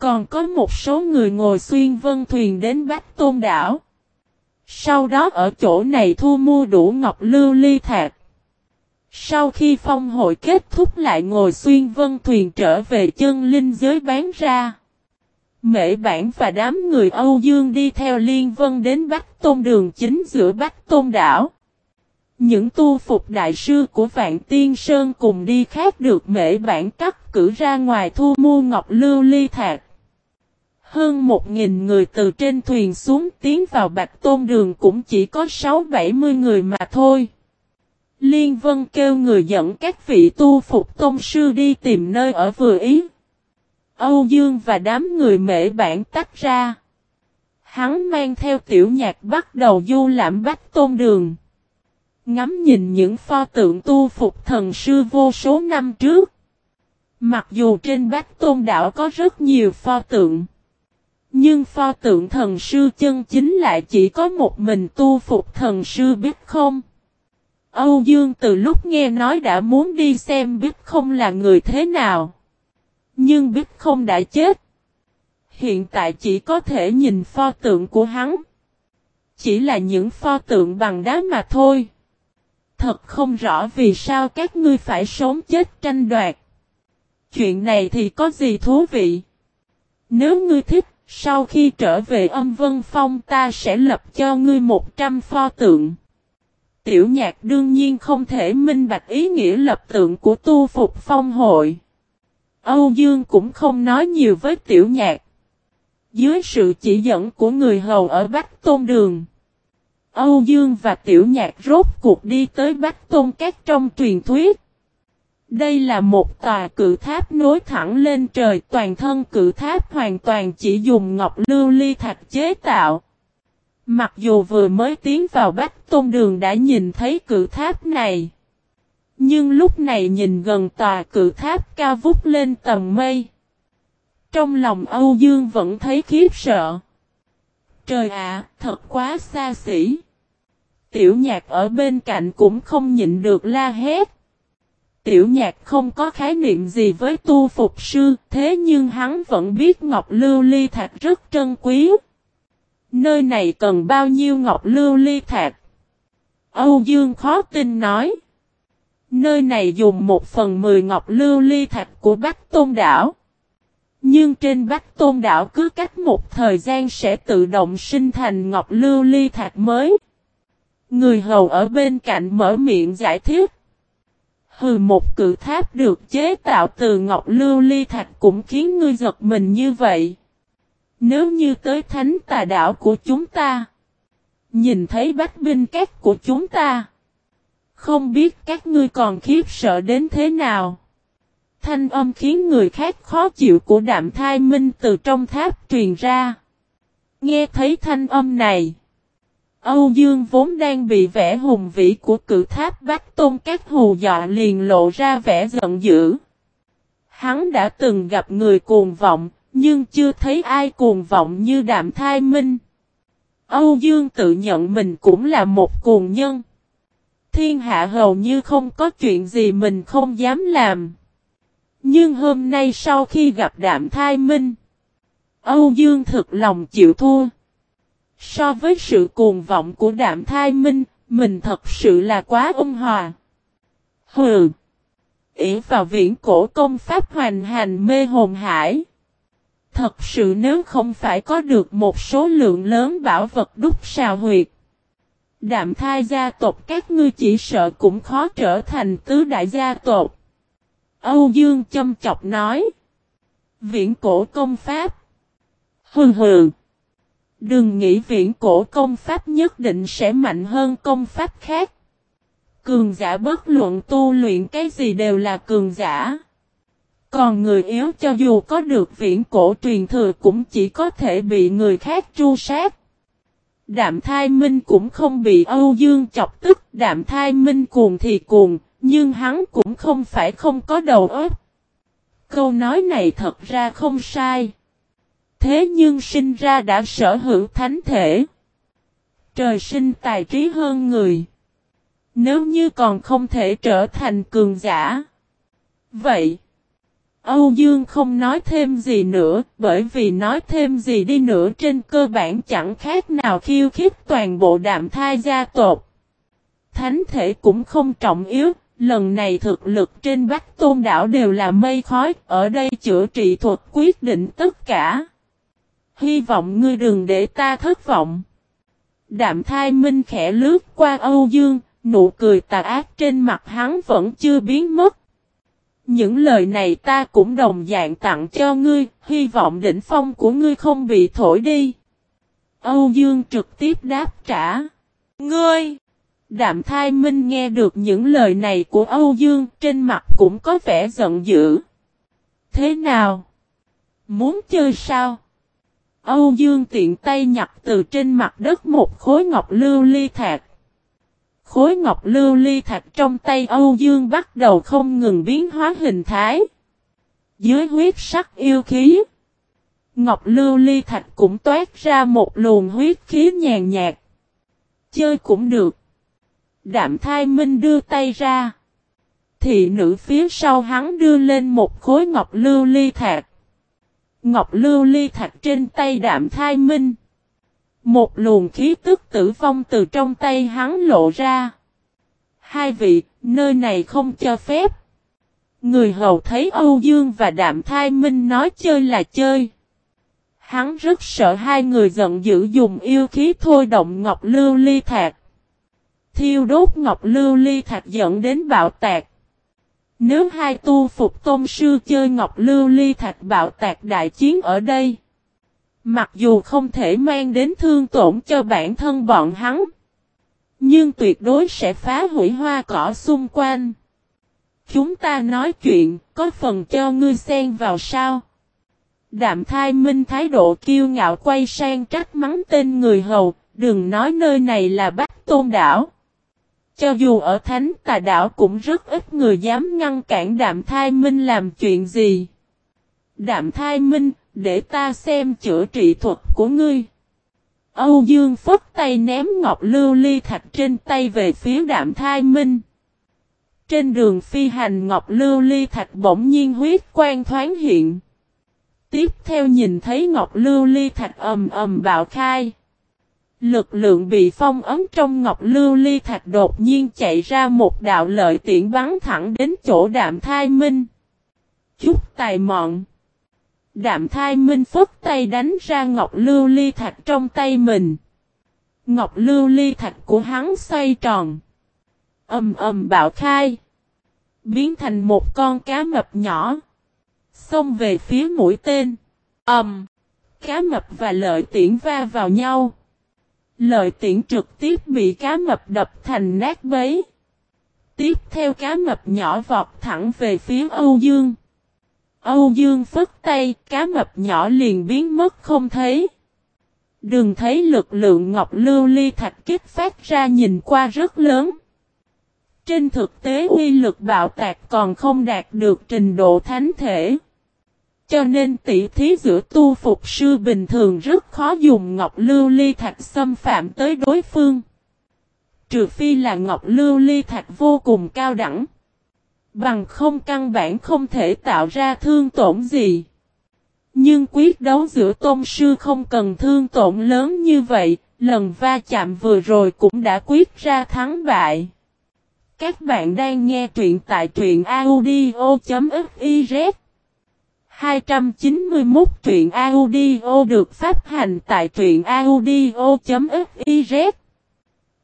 Còn có một số người ngồi xuyên vân thuyền đến Bách Tôn Đảo. Sau đó ở chỗ này thu mua đủ ngọc lưu ly thạch. Sau khi phong hội kết thúc lại ngồi xuyên vân thuyền trở về chân linh giới bán ra. Mễ bản và đám người Âu Dương đi theo liên vân đến Bách Tôn đường chính giữa Bách Tôn đảo. Những tu phục đại sư của Vạn Tiên Sơn cùng đi khác được mễ bản cắt cử ra ngoài thu mua ngọc lưu ly thạch. Hơn một nghìn người từ trên thuyền xuống tiến vào Bạch Tôn Đường cũng chỉ có sáu bảy mươi người mà thôi. Liên Vân kêu người dẫn các vị tu phục tôn sư đi tìm nơi ở vừa ý. Âu Dương và đám người mễ bản tách ra. Hắn mang theo tiểu nhạc bắt đầu du lãm Bách Tôn Đường. Ngắm nhìn những pho tượng tu phục thần sư vô số năm trước. Mặc dù trên Bách Tôn Đảo có rất nhiều pho tượng. Nhưng pho tượng thần sư chân chính lại chỉ có một mình tu phục thần sư biết không? Âu Dương từ lúc nghe nói đã muốn đi xem biết không là người thế nào. Nhưng biết không đã chết. Hiện tại chỉ có thể nhìn pho tượng của hắn. Chỉ là những pho tượng bằng đá mà thôi. Thật không rõ vì sao các ngươi phải sống chết tranh đoạt. Chuyện này thì có gì thú vị? Nếu ngươi thích sau khi trở về âm vân phong ta sẽ lập cho ngươi 100 pho tượng. Tiểu nhạc đương nhiên không thể minh bạch ý nghĩa lập tượng của tu phục phong hội. Âu Dương cũng không nói nhiều với tiểu nhạc. Dưới sự chỉ dẫn của người hầu ở Bắc Tôn Đường. Âu Dương và tiểu nhạc rốt cuộc đi tới Bắc Tôn Các trong truyền thuyết. Đây là một tòa cự tháp nối thẳng lên trời toàn thân cự tháp hoàn toàn chỉ dùng ngọc lưu ly thạch chế tạo. Mặc dù vừa mới tiến vào Bách Tôn Đường đã nhìn thấy cự tháp này. Nhưng lúc này nhìn gần tòa cự tháp cao vút lên tầng mây. Trong lòng Âu Dương vẫn thấy khiếp sợ. Trời ạ, thật quá xa xỉ. Tiểu nhạc ở bên cạnh cũng không nhịn được la hét. Tiểu nhạc không có khái niệm gì với tu phục sư, thế nhưng hắn vẫn biết ngọc lưu ly thạch rất trân quý. Nơi này cần bao nhiêu ngọc lưu ly thạch? Âu Dương khó tin nói. Nơi này dùng một phần mười ngọc lưu ly thạch của Bắc Tôn Đảo. Nhưng trên Bắc Tôn Đảo cứ cách một thời gian sẽ tự động sinh thành ngọc lưu ly thạch mới. Người hầu ở bên cạnh mở miệng giải thích. Hừ một cự tháp được chế tạo từ ngọc lưu ly thạch cũng khiến ngươi giật mình như vậy. Nếu như tới thánh tà đảo của chúng ta, nhìn thấy bách binh các của chúng ta, không biết các ngươi còn khiếp sợ đến thế nào. Thanh âm khiến người khác khó chịu của đạm thai minh từ trong tháp truyền ra. Nghe thấy thanh âm này. Âu Dương vốn đang bị vẻ hùng vĩ của cự tháp bách tôn các hù dọa liền lộ ra vẻ giận dữ. Hắn đã từng gặp người cuồng vọng, nhưng chưa thấy ai cuồng vọng như đạm thai minh. Âu Dương tự nhận mình cũng là một cuồng nhân. Thiên hạ hầu như không có chuyện gì mình không dám làm. Nhưng hôm nay sau khi gặp đạm thai minh, Âu Dương thực lòng chịu thua. So với sự cuồng vọng của đạm thai minh, mình thật sự là quá ôn hòa. Hừ! ỷ vào viễn cổ công pháp hoành hành mê hồn hải. Thật sự nếu không phải có được một số lượng lớn bảo vật đúc sao huyệt. Đạm thai gia tộc các ngươi chỉ sợ cũng khó trở thành tứ đại gia tộc. Âu Dương châm chọc nói. Viễn cổ công pháp. Hừ hừ. Đừng nghĩ viễn cổ công pháp nhất định sẽ mạnh hơn công pháp khác. Cường giả bất luận tu luyện cái gì đều là cường giả. Còn người yếu cho dù có được viễn cổ truyền thừa cũng chỉ có thể bị người khác tru sát. Đạm thai minh cũng không bị Âu Dương chọc tức, đạm thai minh cuồng thì cuồng, nhưng hắn cũng không phải không có đầu óc. Câu nói này thật ra không sai. Thế nhưng sinh ra đã sở hữu thánh thể. Trời sinh tài trí hơn người. Nếu như còn không thể trở thành cường giả. Vậy. Âu Dương không nói thêm gì nữa, bởi vì nói thêm gì đi nữa trên cơ bản chẳng khác nào khiêu khích toàn bộ đạm thai gia tộc. Thánh thể cũng không trọng yếu, lần này thực lực trên Bắc Tôn đảo đều là mây khói, ở đây chữa trị thuật quyết định tất cả. Hy vọng ngươi đừng để ta thất vọng. Đạm thai minh khẽ lướt qua Âu Dương, nụ cười tà ác trên mặt hắn vẫn chưa biến mất. Những lời này ta cũng đồng dạng tặng cho ngươi, hy vọng đỉnh phong của ngươi không bị thổi đi. Âu Dương trực tiếp đáp trả. Ngươi! Đạm thai minh nghe được những lời này của Âu Dương trên mặt cũng có vẻ giận dữ. Thế nào? Muốn chơi sao? Âu Dương tiện tay nhặt từ trên mặt đất một khối ngọc lưu ly thạch. Khối ngọc lưu ly thạch trong tay Âu Dương bắt đầu không ngừng biến hóa hình thái. Dưới huyết sắc yêu khí. Ngọc lưu ly thạch cũng toát ra một luồng huyết khí nhàn nhạt. Chơi cũng được. Đạm thai minh đưa tay ra. Thị nữ phía sau hắn đưa lên một khối ngọc lưu ly thạch. Ngọc lưu ly thạch trên tay đạm thai minh. Một luồng khí tức tử vong từ trong tay hắn lộ ra. Hai vị, nơi này không cho phép. Người hầu thấy Âu Dương và Đạm Thai Minh nói chơi là chơi. Hắn rất sợ hai người giận dữ dùng yêu khí thôi động Ngọc Lưu Ly Thạc. Thiêu đốt Ngọc Lưu Ly Thạch dẫn đến bạo tạc. Nếu hai tu phục tôn sư chơi Ngọc Lưu Ly Thạch bạo tạc đại chiến ở đây. Mặc dù không thể mang đến thương tổn cho bản thân bọn hắn. Nhưng tuyệt đối sẽ phá hủy hoa cỏ xung quanh. Chúng ta nói chuyện, có phần cho ngươi xen vào sao? Đạm thai minh thái độ kiêu ngạo quay sang trách mắng tên người hầu, đừng nói nơi này là bát tôn đảo. Cho dù ở thánh tà đảo cũng rất ít người dám ngăn cản đạm thai minh làm chuyện gì. Đạm thai minh, để ta xem chữa trị thuật của ngươi. Âu Dương phất tay ném ngọc lưu ly thạch trên tay về phía đạm thai minh. Trên đường phi hành ngọc lưu ly thạch bỗng nhiên huyết quang thoáng hiện. Tiếp theo nhìn thấy ngọc lưu ly thạch ầm ầm bạo khai. Lực lượng bị phong ấn trong ngọc lưu ly thạch đột nhiên chạy ra một đạo lợi tiện bắn thẳng đến chỗ đạm thai minh. Chút tài mọn. Đạm thai minh phất tay đánh ra ngọc lưu ly thạch trong tay mình. Ngọc lưu ly thạch của hắn xoay tròn. Âm ầm bạo khai. Biến thành một con cá mập nhỏ. Xông về phía mũi tên. ầm, Cá mập và lợi tiễn va vào nhau. Lợi tiễn trực tiếp bị cá mập đập thành nát bấy. Tiếp theo cá mập nhỏ vọt thẳng về phía Âu Dương. Âu Dương phất tay, cá mập nhỏ liền biến mất không thấy. Đừng thấy lực lượng ngọc lưu ly thạch kích phát ra nhìn qua rất lớn. Trên thực tế uy lực bạo tạc còn không đạt được trình độ thánh thể. Cho nên tỷ thí giữa tu phục sư bình thường rất khó dùng ngọc lưu ly thạch xâm phạm tới đối phương. Trừ phi là ngọc lưu ly thạch vô cùng cao đẳng. Bằng không căn bản không thể tạo ra thương tổn gì. Nhưng quyết đấu giữa tôn sư không cần thương tổn lớn như vậy, lần va chạm vừa rồi cũng đã quyết ra thắng bại. Các bạn đang nghe truyện tại truyện audio.fif 291 truyện audio được phát hành tại truyện audio.fiz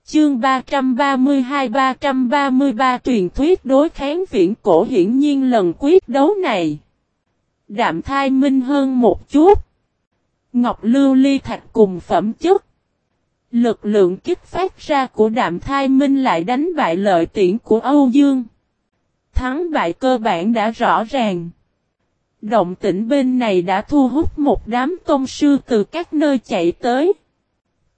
Chương 332-333 truyền thuyết đối kháng viễn cổ hiển nhiên lần quyết đấu này. Đạm thai minh hơn một chút. Ngọc lưu ly thạch cùng phẩm chất. Lực lượng kích phát ra của đạm thai minh lại đánh bại lợi tiễn của Âu Dương. Thắng bại cơ bản đã rõ ràng. Động tĩnh bên này đã thu hút một đám tôn sư từ các nơi chạy tới.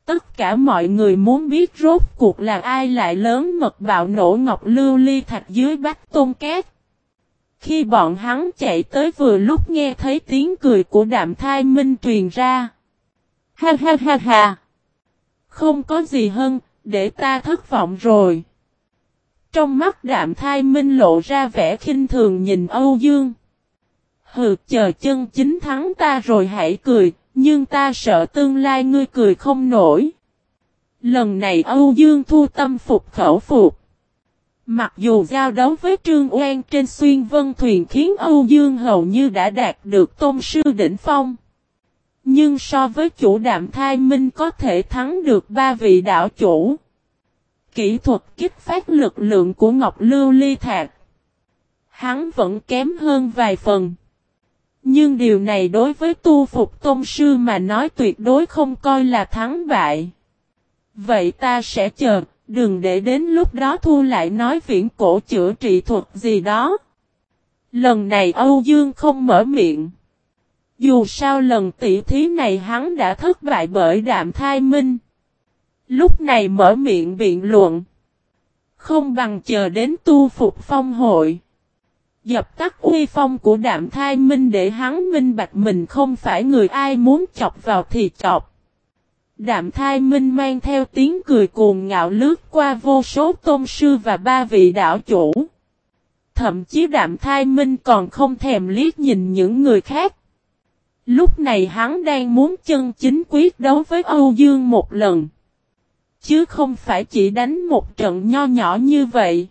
Tất cả mọi người muốn biết rốt cuộc là ai lại lớn mật bạo nổ ngọc lưu ly thạch dưới bát tôn cát. Khi bọn hắn chạy tới vừa lúc nghe thấy tiếng cười của đạm thai minh truyền ra. Ha ha ha ha. Không có gì hơn, để ta thất vọng rồi. Trong mắt đạm thai minh lộ ra vẻ khinh thường nhìn Âu Dương. Hừ, chờ chân chính thắng ta rồi hãy cười, nhưng ta sợ tương lai ngươi cười không nổi. Lần này Âu Dương thu tâm phục khẩu phục. Mặc dù giao đấu với Trương Oan trên xuyên vân thuyền khiến Âu Dương hầu như đã đạt được tôn sư đỉnh phong. Nhưng so với chủ đạm thai minh có thể thắng được ba vị đạo chủ. Kỹ thuật kích phát lực lượng của Ngọc Lưu Ly Thạc. Hắn vẫn kém hơn vài phần. Nhưng điều này đối với tu phục tôn sư mà nói tuyệt đối không coi là thắng bại. Vậy ta sẽ chờ, đừng để đến lúc đó thu lại nói viễn cổ chữa trị thuật gì đó. Lần này Âu Dương không mở miệng. Dù sao lần tỷ thí này hắn đã thất bại bởi đạm thai minh. Lúc này mở miệng biện luận. Không bằng chờ đến tu phục phong hội. Dập tắt uy phong của đạm thai minh để hắn minh bạch mình không phải người ai muốn chọc vào thì chọc. Đạm thai minh mang theo tiếng cười cuồng ngạo lướt qua vô số tôn sư và ba vị đạo chủ. Thậm chí đạm thai minh còn không thèm liếc nhìn những người khác. Lúc này hắn đang muốn chân chính quyết đấu với Âu Dương một lần. Chứ không phải chỉ đánh một trận nho nhỏ như vậy.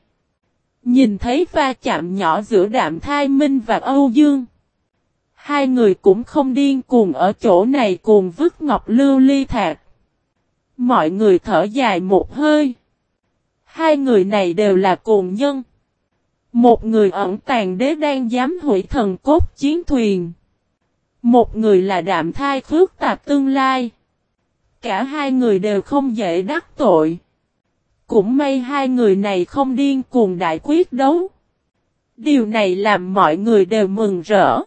Nhìn thấy va chạm nhỏ giữa đạm thai minh và Âu Dương. Hai người cũng không điên cuồng ở chỗ này cùng vứt ngọc lưu ly thạc. Mọi người thở dài một hơi. Hai người này đều là cùng nhân. Một người ẩn tàng đế đang dám hủy thần cốt chiến thuyền. Một người là đạm thai phước tạp tương lai. Cả hai người đều không dễ đắc tội. Cũng may hai người này không điên cuồng đại quyết đấu. Điều này làm mọi người đều mừng rỡ.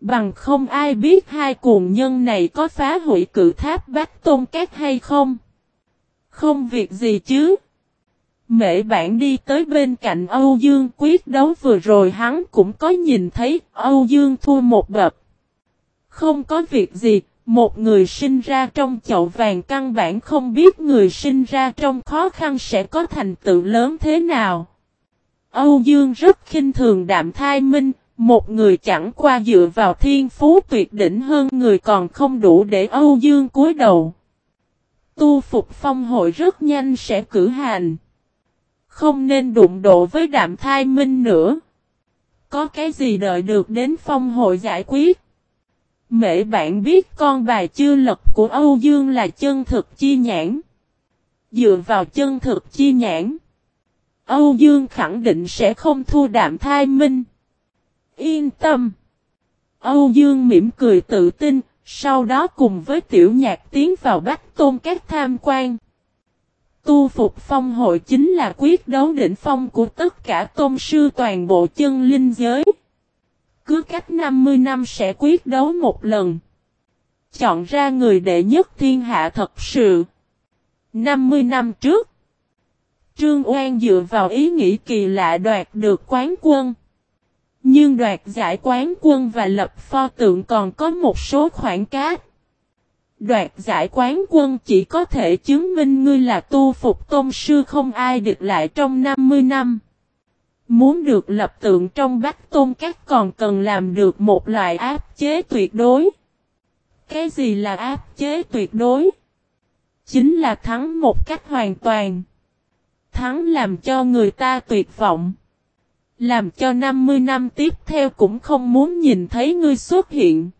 Bằng không ai biết hai cuồng nhân này có phá hủy cự tháp bát tôn cát hay không. Không việc gì chứ. Mễ bản đi tới bên cạnh Âu Dương quyết đấu vừa rồi hắn cũng có nhìn thấy Âu Dương thua một bậc. Không có việc gì, một người sinh ra trong chậu vàng căn bản không biết người sinh ra trong khó khăn sẽ có thành tựu lớn thế nào. Âu Dương rất khinh thường đạm thai minh, một người chẳng qua dựa vào thiên phú tuyệt đỉnh hơn người còn không đủ để Âu Dương cúi đầu. Tu phục phong hội rất nhanh sẽ cử hành. Không nên đụng độ với đạm thai minh nữa. Có cái gì đợi được đến phong hội giải quyết. Mễ bạn biết con bài chưa lật của Âu Dương là chân thực chi nhãn. Dựa vào chân thực chi nhãn. Âu Dương khẳng định sẽ không thua đạm thai minh. Yên tâm. Âu Dương mỉm cười tự tin, sau đó cùng với tiểu nhạc tiến vào bách tôn các tham quan. Tu phục phong hội chính là quyết đấu đỉnh phong của tất cả tôn sư toàn bộ chân linh giới. Cứ cách 50 năm sẽ quyết đấu một lần. Chọn ra người đệ nhất thiên hạ thật sự. 50 năm trước, Trương Oan dựa vào ý nghĩ kỳ lạ đoạt được quán quân. Nhưng đoạt giải quán quân và lập pho tượng còn có một số khoảng cách. Đoạt giải quán quân chỉ có thể chứng minh ngươi là tu phục tôn sư không ai địch lại trong 50 năm. Muốn được lập tượng trong bách tôn các còn cần làm được một loại áp chế tuyệt đối. Cái gì là áp chế tuyệt đối? Chính là thắng một cách hoàn toàn. Thắng làm cho người ta tuyệt vọng. Làm cho 50 năm tiếp theo cũng không muốn nhìn thấy ngươi xuất hiện.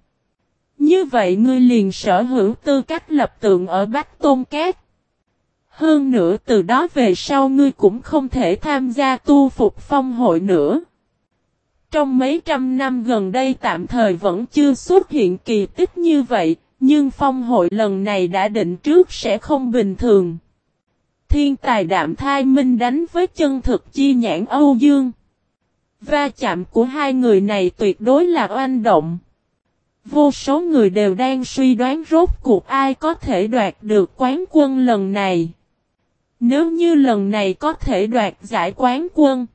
Như vậy ngươi liền sở hữu tư cách lập tượng ở Bách Tôn Cát. Hơn nữa từ đó về sau ngươi cũng không thể tham gia tu phục phong hội nữa. Trong mấy trăm năm gần đây tạm thời vẫn chưa xuất hiện kỳ tích như vậy, nhưng phong hội lần này đã định trước sẽ không bình thường. Thiên tài đạm thai minh đánh với chân thực chi nhãn Âu Dương. Va chạm của hai người này tuyệt đối là oanh động. Vô số người đều đang suy đoán rốt cuộc ai có thể đoạt được quán quân lần này. Nếu như lần này có thể đoạt giải quán quân.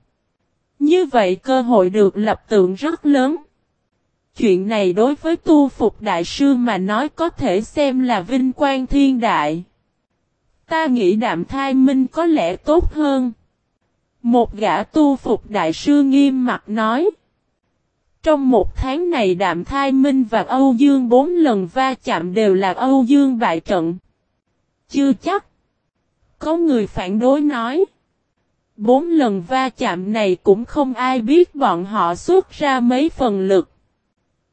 Như vậy cơ hội được lập tượng rất lớn. Chuyện này đối với tu phục đại sư mà nói có thể xem là vinh quang thiên đại. Ta nghĩ đạm thai minh có lẽ tốt hơn. Một gã tu phục đại sư nghiêm mặt nói. Trong một tháng này Đạm Thai Minh và Âu Dương bốn lần va chạm đều là Âu Dương bại trận. Chưa chắc. Có người phản đối nói. Bốn lần va chạm này cũng không ai biết bọn họ xuất ra mấy phần lực.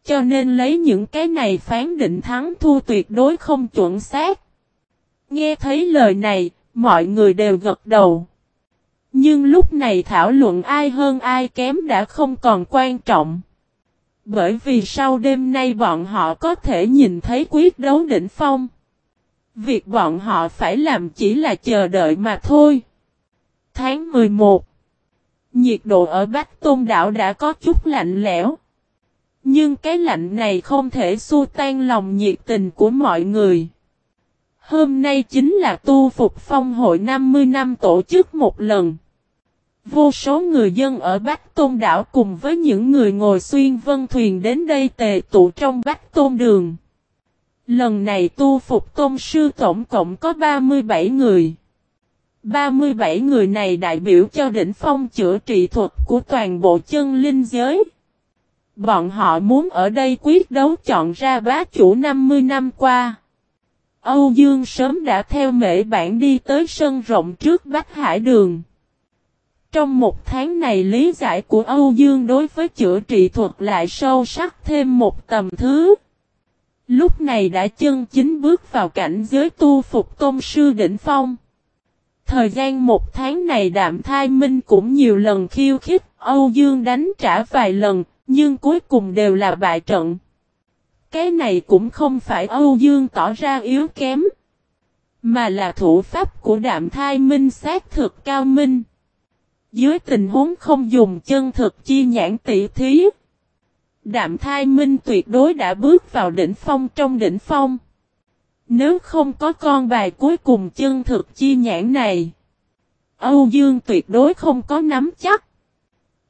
Cho nên lấy những cái này phán định thắng thua tuyệt đối không chuẩn xác. Nghe thấy lời này, mọi người đều gật đầu. Nhưng lúc này thảo luận ai hơn ai kém đã không còn quan trọng. Bởi vì sau đêm nay bọn họ có thể nhìn thấy quyết đấu đỉnh phong. Việc bọn họ phải làm chỉ là chờ đợi mà thôi. Tháng 11 Nhiệt độ ở Bắc Tôn Đảo đã có chút lạnh lẽo. Nhưng cái lạnh này không thể xua tan lòng nhiệt tình của mọi người. Hôm nay chính là tu phục phong hội 50 năm tổ chức một lần. Vô số người dân ở Bắc Tôn đảo cùng với những người ngồi xuyên vân thuyền đến đây tề tụ trong Bắc Tôn đường. Lần này tu phục tôn sư tổng cộng có 37 người. 37 người này đại biểu cho đỉnh phong chữa trị thuật của toàn bộ chân linh giới. Bọn họ muốn ở đây quyết đấu chọn ra bá chủ 50 năm qua. Âu Dương sớm đã theo mệ bản đi tới sân rộng trước Bách Hải Đường. Trong một tháng này lý giải của Âu Dương đối với chữa trị thuật lại sâu sắc thêm một tầm thứ. Lúc này đã chân chính bước vào cảnh giới tu phục tôn sư đỉnh phong. Thời gian một tháng này đạm thai minh cũng nhiều lần khiêu khích, Âu Dương đánh trả vài lần, nhưng cuối cùng đều là bại trận. Cái này cũng không phải Âu Dương tỏ ra yếu kém, mà là thủ pháp của đạm thai minh xác thực cao minh. Dưới tình huống không dùng chân thực chi nhãn tỷ thí. Đạm thai minh tuyệt đối đã bước vào đỉnh phong trong đỉnh phong. Nếu không có con bài cuối cùng chân thực chi nhãn này. Âu Dương tuyệt đối không có nắm chắc.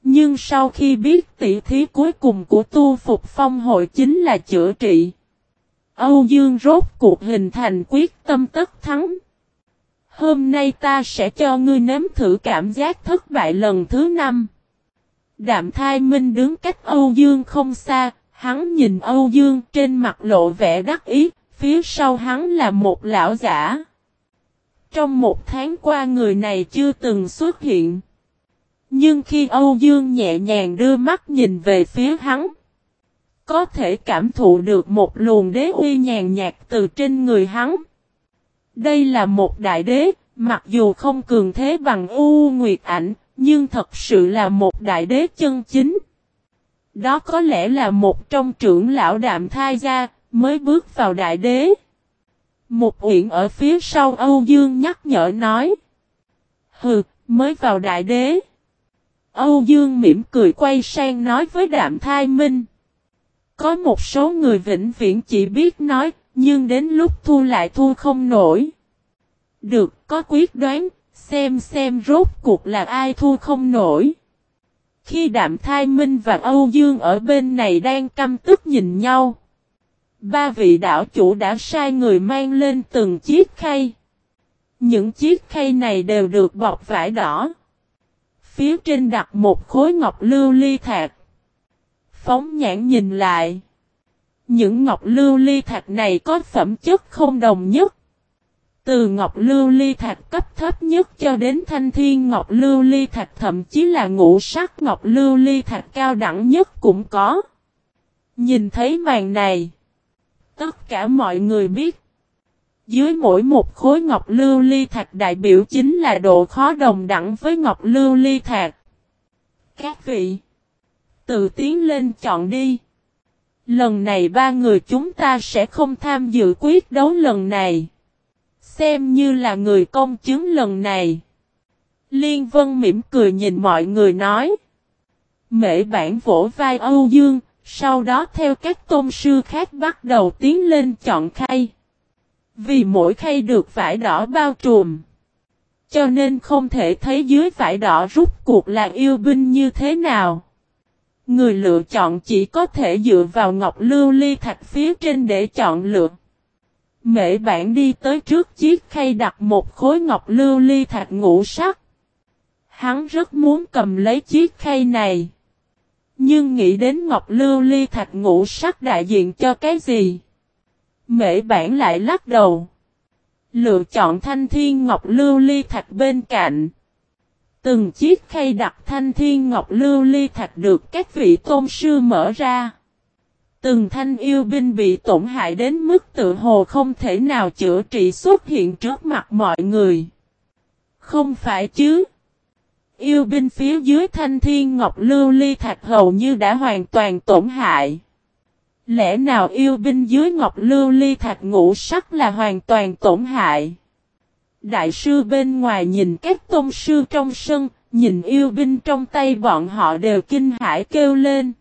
Nhưng sau khi biết tỷ thí cuối cùng của tu phục phong hội chính là chữa trị. Âu Dương rốt cuộc hình thành quyết tâm tất thắng. Hôm nay ta sẽ cho ngươi nếm thử cảm giác thất bại lần thứ năm. Đạm thai minh đứng cách Âu Dương không xa, hắn nhìn Âu Dương trên mặt lộ vẻ đắc ý, phía sau hắn là một lão giả. Trong một tháng qua người này chưa từng xuất hiện. Nhưng khi Âu Dương nhẹ nhàng đưa mắt nhìn về phía hắn, có thể cảm thụ được một luồng đế uy nhàn nhạt từ trên người hắn. Đây là một đại đế, Mặc dù không cường thế bằng U Nguyệt Ảnh, nhưng thật sự là một đại đế chân chính. Đó có lẽ là một trong trưởng lão đạm thai gia, mới bước vào đại đế. Một uyển ở phía sau Âu Dương nhắc nhở nói. Hừ, mới vào đại đế. Âu Dương mỉm cười quay sang nói với đạm thai minh. Có một số người vĩnh viễn chỉ biết nói, nhưng đến lúc thu lại thu không nổi. Được, có quyết đoán, xem xem rốt cuộc là ai thua không nổi. Khi Đạm Thai Minh và Âu Dương ở bên này đang căm tức nhìn nhau. Ba vị đảo chủ đã sai người mang lên từng chiếc khay. Những chiếc khay này đều được bọc vải đỏ. Phía trên đặt một khối ngọc lưu ly thạch. Phóng nhãn nhìn lại. Những ngọc lưu ly thạch này có phẩm chất không đồng nhất. Từ ngọc lưu ly thạch cấp thấp nhất cho đến thanh thiên ngọc lưu ly thạch thậm chí là ngũ sắc ngọc lưu ly thạch cao đẳng nhất cũng có. Nhìn thấy màn này, tất cả mọi người biết. Dưới mỗi một khối ngọc lưu ly thạch đại biểu chính là độ khó đồng đẳng với ngọc lưu ly thạch. Các vị, tự tiến lên chọn đi. Lần này ba người chúng ta sẽ không tham dự quyết đấu lần này. Xem như là người công chứng lần này. Liên Vân mỉm cười nhìn mọi người nói. Mễ bản vỗ vai Âu Dương, sau đó theo các tôn sư khác bắt đầu tiến lên chọn khay. Vì mỗi khay được vải đỏ bao trùm. Cho nên không thể thấy dưới vải đỏ rút cuộc là yêu binh như thế nào. Người lựa chọn chỉ có thể dựa vào ngọc lưu ly thạch phía trên để chọn lựa. Mễ bản đi tới trước chiếc khay đặt một khối ngọc lưu ly thạch ngũ sắc. Hắn rất muốn cầm lấy chiếc khay này. Nhưng nghĩ đến ngọc lưu ly thạch ngũ sắc đại diện cho cái gì? Mễ bản lại lắc đầu. Lựa chọn thanh thiên ngọc lưu ly thạch bên cạnh. Từng chiếc khay đặt thanh thiên ngọc lưu ly thạch được các vị tôn sư mở ra. Từng thanh yêu binh bị tổn hại đến mức tự hồ không thể nào chữa trị xuất hiện trước mặt mọi người. Không phải chứ. Yêu binh phía dưới thanh thiên ngọc lưu ly thạch hầu như đã hoàn toàn tổn hại. Lẽ nào yêu binh dưới ngọc lưu ly thạch ngũ sắc là hoàn toàn tổn hại? Đại sư bên ngoài nhìn các tôn sư trong sân, nhìn yêu binh trong tay bọn họ đều kinh hãi kêu lên.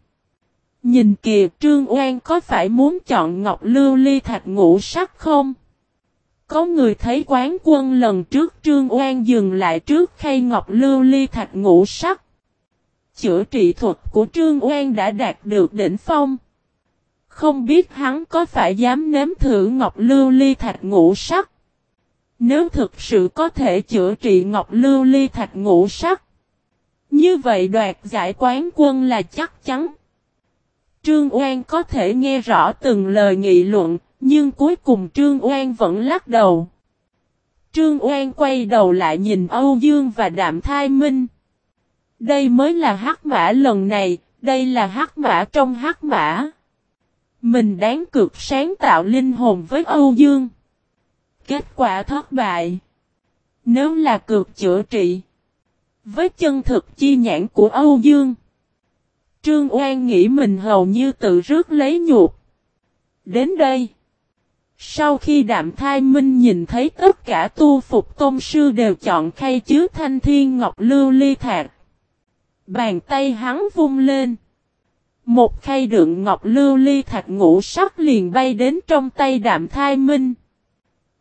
Nhìn kìa, Trương Oan có phải muốn chọn Ngọc Lưu Ly Thạch ngũ sắc không? Có người thấy quán quân lần trước Trương Oan dừng lại trước khay Ngọc Lưu Ly Thạch ngũ sắc. Chữa trị thuật của Trương Oan đã đạt được đỉnh phong. Không biết hắn có phải dám nếm thử Ngọc Lưu Ly Thạch ngũ sắc. Nếu thực sự có thể chữa trị Ngọc Lưu Ly Thạch ngũ sắc. Như vậy đoạt giải quán quân là chắc chắn. Trương Oan có thể nghe rõ từng lời nghị luận, nhưng cuối cùng Trương Oan vẫn lắc đầu. Trương Oan quay đầu lại nhìn Âu Dương và Đạm Thai Minh. Đây mới là hắc mã lần này, đây là hắc mã trong hắc mã. Mình đáng cực sáng tạo linh hồn với Âu Dương. Kết quả thất bại. Nếu là cực chữa trị. Với chân thực chi nhãn của Âu Dương. Trương Oan nghĩ mình hầu như tự rước lấy nhục. Đến đây. Sau khi đạm thai minh nhìn thấy tất cả tu phục tôn sư đều chọn khay chứa thanh thiên ngọc lưu ly thạc. Bàn tay hắn vung lên. Một khay đựng ngọc lưu ly thạch ngũ sắc liền bay đến trong tay đạm thai minh.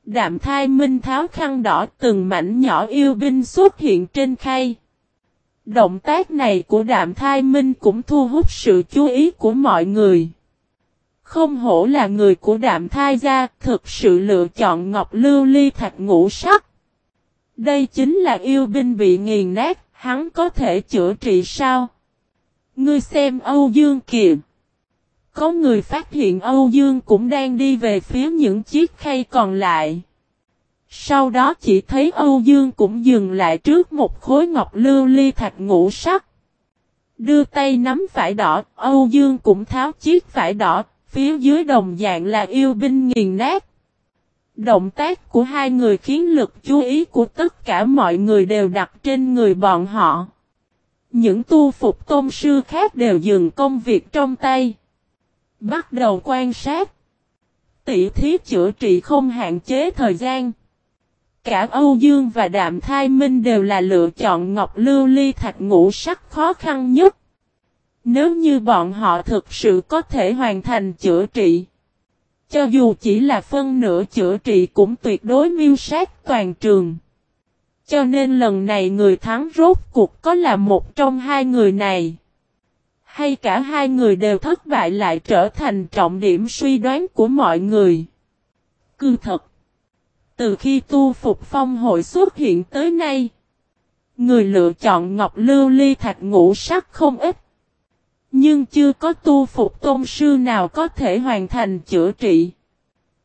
Đạm thai minh tháo khăn đỏ từng mảnh nhỏ yêu binh xuất hiện trên khay. Động tác này của đạm thai minh cũng thu hút sự chú ý của mọi người. Không hổ là người của đạm thai gia, thực sự lựa chọn ngọc lưu ly thạch ngũ sắc. Đây chính là yêu binh bị nghiền nát, hắn có thể chữa trị sao? Ngươi xem Âu Dương kìa. Có người phát hiện Âu Dương cũng đang đi về phía những chiếc khay còn lại. Sau đó chỉ thấy Âu Dương cũng dừng lại trước một khối ngọc lưu ly thạch ngũ sắc. Đưa tay nắm phải đỏ, Âu Dương cũng tháo chiếc phải đỏ, phía dưới đồng dạng là yêu binh nghiền nát. Động tác của hai người khiến lực chú ý của tất cả mọi người đều đặt trên người bọn họ. Những tu phục tôn sư khác đều dừng công việc trong tay. Bắt đầu quan sát. Tỷ thí chữa trị không hạn chế thời gian. Cả Âu Dương và Đạm Thai Minh đều là lựa chọn ngọc lưu ly thạch ngũ sắc khó khăn nhất. Nếu như bọn họ thực sự có thể hoàn thành chữa trị. Cho dù chỉ là phân nửa chữa trị cũng tuyệt đối miêu sát toàn trường. Cho nên lần này người thắng rốt cuộc có là một trong hai người này. Hay cả hai người đều thất bại lại trở thành trọng điểm suy đoán của mọi người. Cư thật. Từ khi tu phục phong hội xuất hiện tới nay. Người lựa chọn ngọc lưu ly thạch ngũ sắc không ít. Nhưng chưa có tu phục tôn sư nào có thể hoàn thành chữa trị.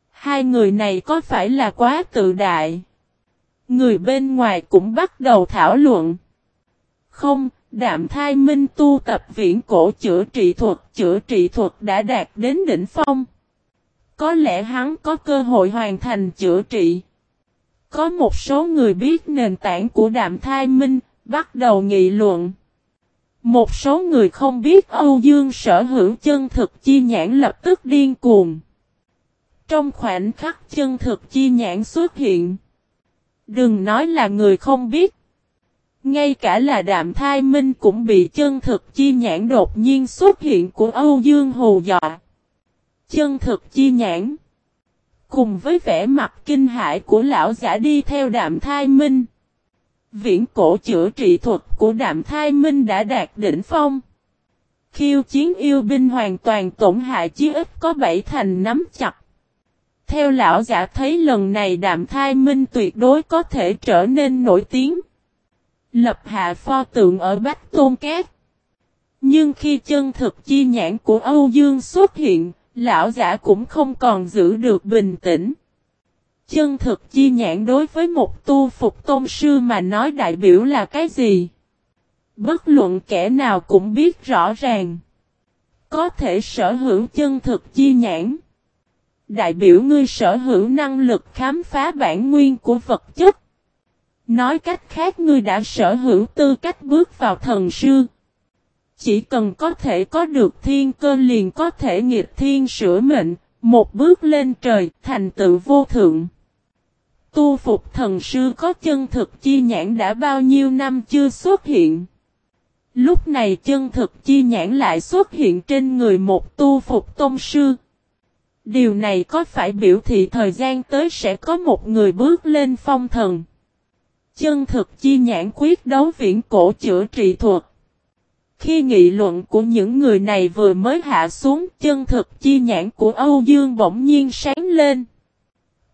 Hai người này có phải là quá tự đại? Người bên ngoài cũng bắt đầu thảo luận. Không, đạm thai minh tu tập viễn cổ chữa trị thuật, chữa trị thuật đã đạt đến đỉnh phong. Có lẽ hắn có cơ hội hoàn thành chữa trị. Có một số người biết nền tảng của đạm thai minh, bắt đầu nghị luận. Một số người không biết Âu Dương sở hữu chân thực chi nhãn lập tức điên cuồng. Trong khoảnh khắc chân thực chi nhãn xuất hiện. Đừng nói là người không biết. Ngay cả là đạm thai minh cũng bị chân thực chi nhãn đột nhiên xuất hiện của Âu Dương hù dọa. Chân thực chi nhãn. Cùng với vẻ mặt kinh hãi của lão giả đi theo đạm thai minh. Viễn cổ chữa trị thuật của đạm thai minh đã đạt đỉnh phong. Khiêu chiến yêu binh hoàn toàn tổn hại chí ít có bảy thành nắm chặt. Theo lão giả thấy lần này đạm thai minh tuyệt đối có thể trở nên nổi tiếng. Lập hạ pho tượng ở Bách Tôn Cát. Nhưng khi chân thực chi nhãn của Âu Dương xuất hiện, lão giả cũng không còn giữ được bình tĩnh. Chân thực chi nhãn đối với một tu phục tôn sư mà nói đại biểu là cái gì? Bất luận kẻ nào cũng biết rõ ràng. Có thể sở hữu chân thực chi nhãn. Đại biểu ngươi sở hữu năng lực khám phá bản nguyên của vật chất. Nói cách khác, ngươi đã sở hữu tư cách bước vào thần sư. Chỉ cần có thể có được thiên cơ liền có thể nghịch thiên sửa mệnh, một bước lên trời, thành tựu vô thượng. Tu phục thần sư có chân thực chi nhãn đã bao nhiêu năm chưa xuất hiện. Lúc này chân thực chi nhãn lại xuất hiện trên người một tu phục tôn sư. Điều này có phải biểu thị thời gian tới sẽ có một người bước lên phong thần. Chân thực chi nhãn quyết đấu viễn cổ chữa trị thuật. Khi nghị luận của những người này vừa mới hạ xuống chân thực chi nhãn của Âu Dương bỗng nhiên sáng lên.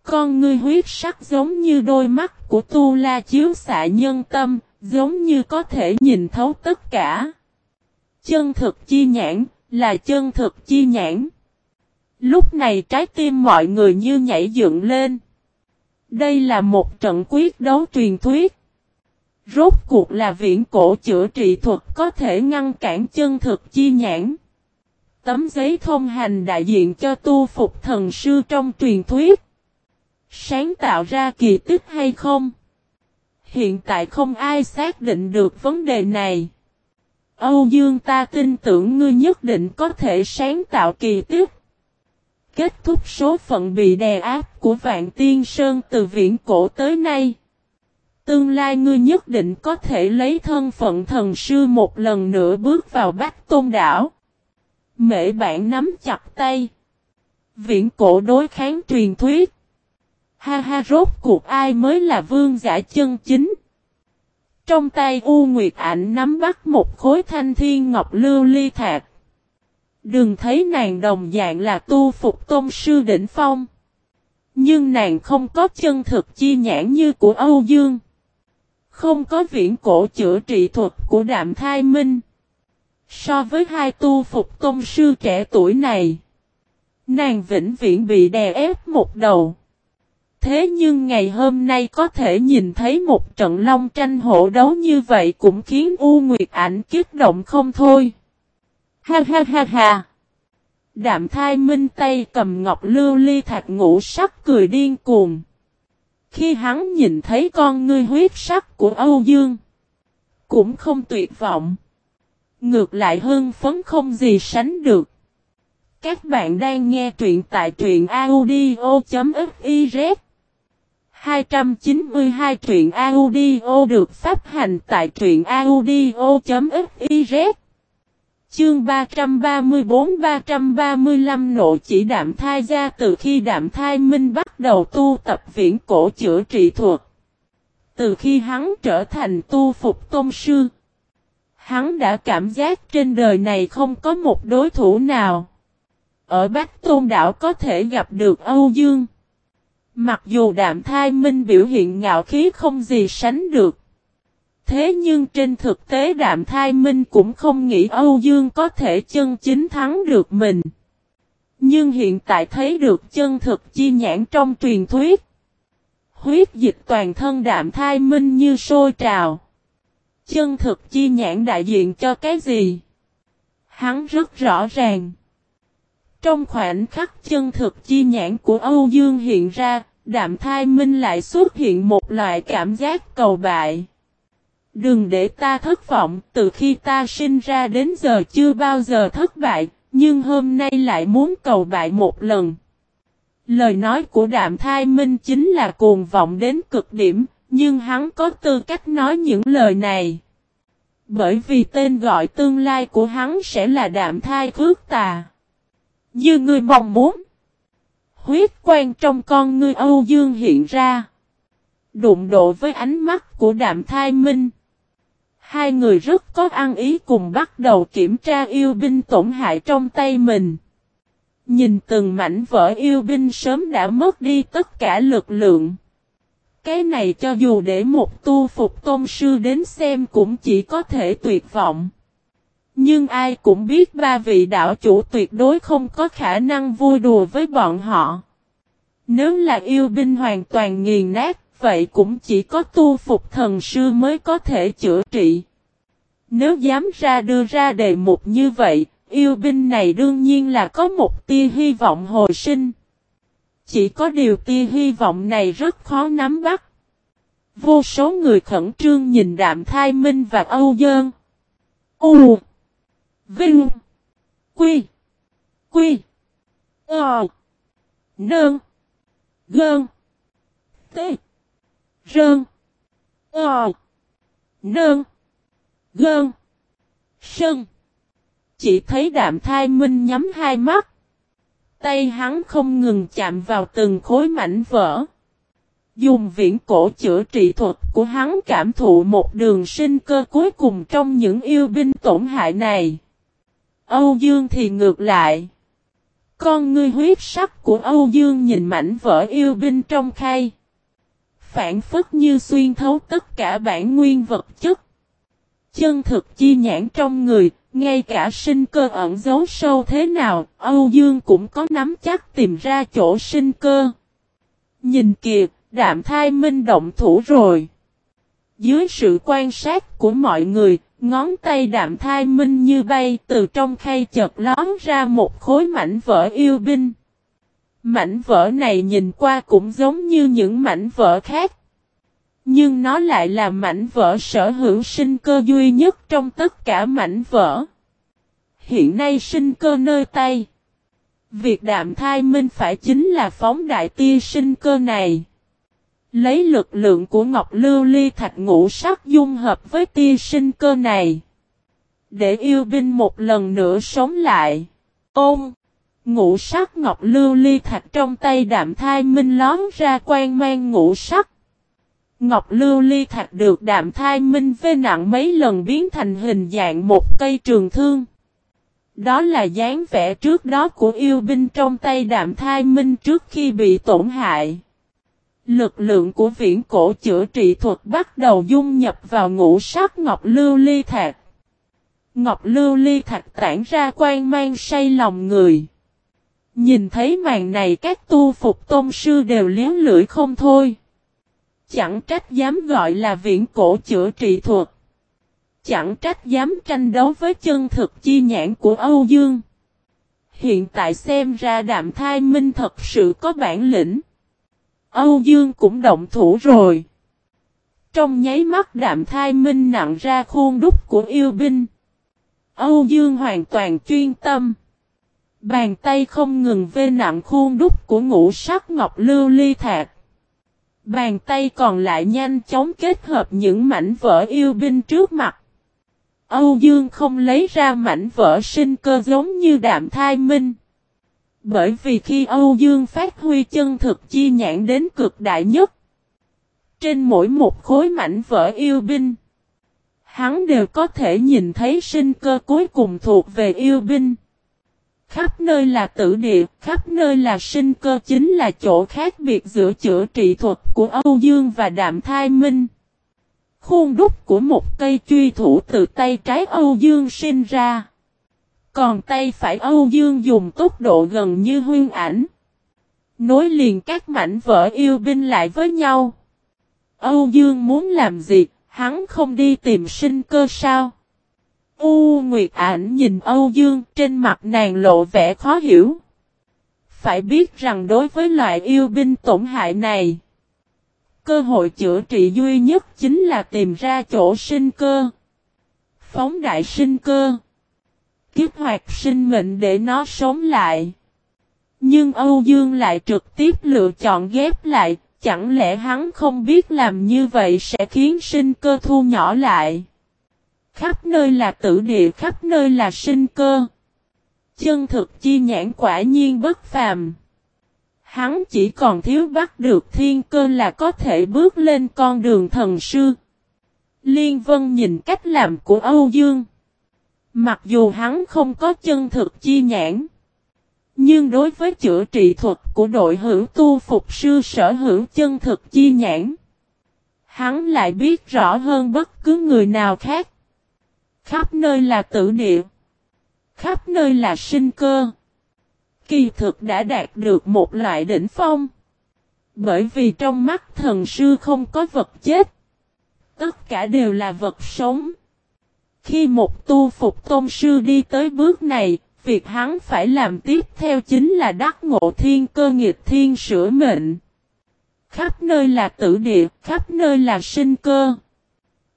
Con ngươi huyết sắc giống như đôi mắt của Tu La chiếu xạ nhân tâm, giống như có thể nhìn thấu tất cả. Chân thực chi nhãn, là chân thực chi nhãn. Lúc này trái tim mọi người như nhảy dựng lên. Đây là một trận quyết đấu truyền thuyết. Rốt cuộc là viễn cổ chữa trị thuật có thể ngăn cản chân thực chi nhãn. Tấm giấy thông hành đại diện cho tu phục thần sư trong truyền thuyết. Sáng tạo ra kỳ tích hay không? Hiện tại không ai xác định được vấn đề này. Âu Dương ta tin tưởng ngươi nhất định có thể sáng tạo kỳ tích. Kết thúc số phận bị đè áp của Vạn Tiên Sơn từ viễn cổ tới nay. Tương lai ngươi nhất định có thể lấy thân phận thần sư một lần nữa bước vào Bắc Tôn Đảo. Mễ bạn nắm chặt tay. Viễn cổ đối kháng truyền thuyết. Ha ha, rốt cuộc ai mới là vương giả chân chính. Trong tay U Nguyệt Ảnh nắm bắt một khối thanh thiên ngọc lưu ly thạc. Đừng thấy nàng đồng dạng là tu phục tôn sư đỉnh phong. Nhưng nàng không có chân thực chi nhãn như của Âu Dương. Không có viễn cổ chữa trị thuật của Đạm Thai Minh. So với hai tu phục tôn sư trẻ tuổi này. Nàng vĩnh viễn bị đè ép một đầu. Thế nhưng ngày hôm nay có thể nhìn thấy một trận long tranh hộ đấu như vậy cũng khiến U Nguyệt Ảnh kích động không thôi. Ha ha ha ha. Đạm thai minh tay cầm ngọc lưu ly thạch ngũ sắc cười điên cuồng. Khi hắn nhìn thấy con ngươi huyết sắc của Âu Dương. Cũng không tuyệt vọng. Ngược lại hưng phấn không gì sánh được. Các bạn đang nghe truyện tại truyện audio.fiz 292 truyện audio được phát hành tại truyện audio.fiz Chương 334-335 nộ chỉ đạm thai ra từ khi đạm thai minh bắt đầu tu tập viễn cổ chữa trị thuật. Từ khi hắn trở thành tu phục tôn sư. Hắn đã cảm giác trên đời này không có một đối thủ nào. Ở Bắc Tôn Đảo có thể gặp được Âu Dương. Mặc dù đạm thai minh biểu hiện ngạo khí không gì sánh được. Thế nhưng trên thực tế đạm thai minh cũng không nghĩ Âu Dương có thể chân chính thắng được mình. Nhưng hiện tại thấy được chân thực chi nhãn trong truyền thuyết. Huyết dịch toàn thân đạm thai minh như sôi trào. Chân thực chi nhãn đại diện cho cái gì? Hắn rất rõ ràng. Trong khoảnh khắc chân thực chi nhãn của Âu Dương hiện ra, đạm thai minh lại xuất hiện một loại cảm giác cầu bại. Đừng để ta thất vọng, từ khi ta sinh ra đến giờ chưa bao giờ thất bại, nhưng hôm nay lại muốn cầu bại một lần. Lời nói của đạm thai minh chính là cuồng vọng đến cực điểm, nhưng hắn có tư cách nói những lời này. Bởi vì tên gọi tương lai của hắn sẽ là đạm thai phước tà. Như người mong muốn. Huyết quan trong con ngươi Âu Dương hiện ra. Đụng độ với ánh mắt của đạm thai minh. Hai người rất có ăn ý cùng bắt đầu kiểm tra yêu binh tổn hại trong tay mình. Nhìn từng mảnh vỡ yêu binh sớm đã mất đi tất cả lực lượng. Cái này cho dù để một tu phục tôn sư đến xem cũng chỉ có thể tuyệt vọng. Nhưng ai cũng biết ba vị đạo chủ tuyệt đối không có khả năng vui đùa với bọn họ. Nếu là yêu binh hoàn toàn nghiền nát, vậy cũng chỉ có tu phục thần sư mới có thể chữa trị. Nếu dám ra đưa ra đề mục như vậy, yêu binh này đương nhiên là có một tia hy vọng hồi sinh. Chỉ có điều tia hy vọng này rất khó nắm bắt. Vô số người khẩn trương nhìn Đạm Thai Minh và Âu Dơn. U Vinh Quy Quy Ờ Nơn Gơn T Rơn Ờ Nơn Gơn Sơn Chỉ thấy đạm thai minh nhắm hai mắt. Tay hắn không ngừng chạm vào từng khối mảnh vỡ. Dùng viễn cổ chữa trị thuật của hắn cảm thụ một đường sinh cơ cuối cùng trong những yêu binh tổn hại này. Âu Dương thì ngược lại. Con ngươi huyết sắc của Âu Dương nhìn mảnh vỡ yêu binh trong khay. Phản phất như xuyên thấu tất cả bản nguyên vật chất. Chân thực chi nhãn trong người, ngay cả sinh cơ ẩn giấu sâu thế nào, Âu Dương cũng có nắm chắc tìm ra chỗ sinh cơ. Nhìn kìa, đạm thai minh động thủ rồi. Dưới sự quan sát của mọi người, ngón tay đạm thai minh như bay từ trong khay chợt lón ra một khối mảnh vỡ yêu binh. Mảnh vỡ này nhìn qua cũng giống như những mảnh vỡ khác. Nhưng nó lại là mảnh vỡ sở hữu sinh cơ duy nhất trong tất cả mảnh vỡ. Hiện nay sinh cơ nơi tay. Việc đạm thai minh phải chính là phóng đại tia sinh cơ này. Lấy lực lượng của Ngọc Lưu Ly Thạch ngũ sắc dung hợp với tia sinh cơ này. Để yêu binh một lần nữa sống lại. Ôm! Ngũ sắc Ngọc Lưu Ly Thạch trong tay đạm thai minh lón ra quan mang ngũ sắc. Ngọc lưu ly thạch được đạm thai minh vê nặng mấy lần biến thành hình dạng một cây trường thương. Đó là dáng vẽ trước đó của yêu binh trong tay đạm thai minh trước khi bị tổn hại. Lực lượng của viễn cổ chữa trị thuật bắt đầu dung nhập vào ngũ sắc ngọc lưu ly thạch. Ngọc lưu ly thạch tản ra quan mang say lòng người. Nhìn thấy màn này các tu phục tôn sư đều liếu lưỡi không thôi. Chẳng trách dám gọi là viễn cổ chữa trị thuật. Chẳng trách dám tranh đấu với chân thực chi nhãn của Âu Dương. Hiện tại xem ra đạm thai minh thật sự có bản lĩnh. Âu Dương cũng động thủ rồi. Trong nháy mắt đạm thai minh nặng ra khuôn đúc của yêu binh. Âu Dương hoàn toàn chuyên tâm. Bàn tay không ngừng vê nặng khuôn đúc của ngũ sắc ngọc lưu ly thạc. Bàn tay còn lại nhanh chóng kết hợp những mảnh vỡ yêu binh trước mặt. Âu Dương không lấy ra mảnh vỡ sinh cơ giống như đạm thai minh. Bởi vì khi Âu Dương phát huy chân thực chi nhãn đến cực đại nhất. Trên mỗi một khối mảnh vỡ yêu binh. Hắn đều có thể nhìn thấy sinh cơ cuối cùng thuộc về yêu binh. Khắp nơi là tử địa, khắp nơi là sinh cơ chính là chỗ khác biệt giữa chữa trị thuật của Âu Dương và Đạm Thai Minh. Khuôn đúc của một cây truy thủ từ tay trái Âu Dương sinh ra. Còn tay phải Âu Dương dùng tốc độ gần như huyên ảnh. Nối liền các mảnh vỡ yêu binh lại với nhau. Âu Dương muốn làm gì, hắn không đi tìm sinh cơ sao? U Nguyệt ảnh nhìn Âu Dương trên mặt nàng lộ vẻ khó hiểu. Phải biết rằng đối với loại yêu binh tổn hại này, cơ hội chữa trị duy nhất chính là tìm ra chỗ sinh cơ. Phóng đại sinh cơ. Kích hoạt sinh mệnh để nó sống lại. Nhưng Âu Dương lại trực tiếp lựa chọn ghép lại, chẳng lẽ hắn không biết làm như vậy sẽ khiến sinh cơ thu nhỏ lại. Khắp nơi là tử địa, khắp nơi là sinh cơ. Chân thực chi nhãn quả nhiên bất phàm. Hắn chỉ còn thiếu bắt được thiên cơ là có thể bước lên con đường thần sư. Liên Vân nhìn cách làm của Âu Dương. Mặc dù hắn không có chân thực chi nhãn. Nhưng đối với chữa trị thuật của đội hữu tu phục sư sở hữu chân thực chi nhãn. Hắn lại biết rõ hơn bất cứ người nào khác. Khắp nơi là tử địa. Khắp nơi là sinh cơ. Kỳ thực đã đạt được một loại đỉnh phong. Bởi vì trong mắt thần sư không có vật chết. Tất cả đều là vật sống. Khi một tu phục tôn sư đi tới bước này, việc hắn phải làm tiếp theo chính là đắc ngộ thiên cơ nghiệp thiên sửa mệnh. Khắp nơi là tử địa, khắp nơi là sinh cơ.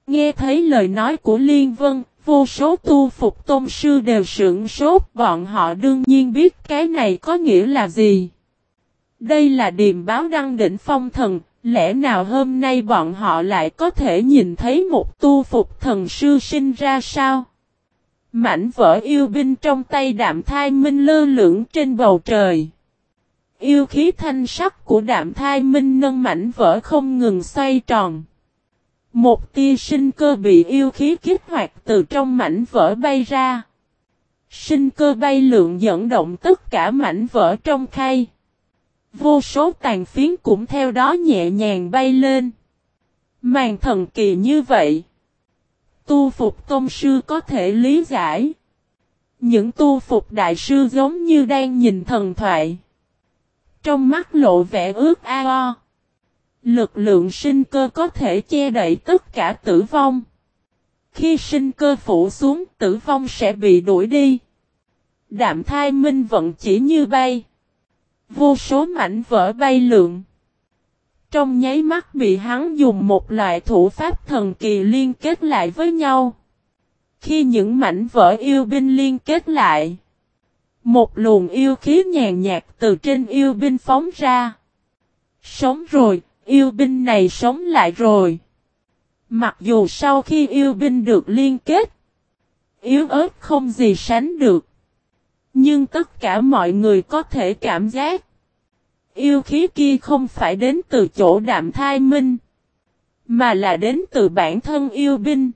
Nghe thấy lời nói của Liên Vân, vô số tu phục tôn sư đều sững sốt, bọn họ đương nhiên biết cái này có nghĩa là gì. Đây là điềm báo đăng đỉnh phong thần, lẽ nào hôm nay bọn họ lại có thể nhìn thấy một tu phục thần sư sinh ra sao? Mảnh vỡ yêu binh trong tay đạm thai minh lơ lửng trên bầu trời. Yêu khí thanh sắc của đạm thai minh nâng mảnh vỡ không ngừng xoay tròn. Một tia sinh cơ bị yêu khí kích hoạt từ trong mảnh vỡ bay ra. Sinh cơ bay lượng dẫn động tất cả mảnh vỡ trong khay. Vô số tàn phiến cũng theo đó nhẹ nhàng bay lên. Màn thần kỳ như vậy. Tu phục tôn sư có thể lý giải. Những tu phục đại sư giống như đang nhìn thần thoại. Trong mắt lộ vẻ ước ao. Lực lượng sinh cơ có thể che đậy tất cả tử vong. Khi sinh cơ phủ xuống tử vong sẽ bị đuổi đi. Đạm thai minh vận chỉ như bay. Vô số mảnh vỡ bay lượng. Trong nháy mắt bị hắn dùng một loại thủ pháp thần kỳ liên kết lại với nhau. Khi những mảnh vỡ yêu binh liên kết lại. Một luồng yêu khí nhàn nhạt từ trên yêu binh phóng ra. Sống rồi, yêu binh này sống lại rồi. Mặc dù sau khi yêu binh được liên kết, yếu ớt không gì sánh được. Nhưng tất cả mọi người có thể cảm giác. Yêu khí kia không phải đến từ chỗ đạm thai minh. Mà là đến từ bản thân yêu binh.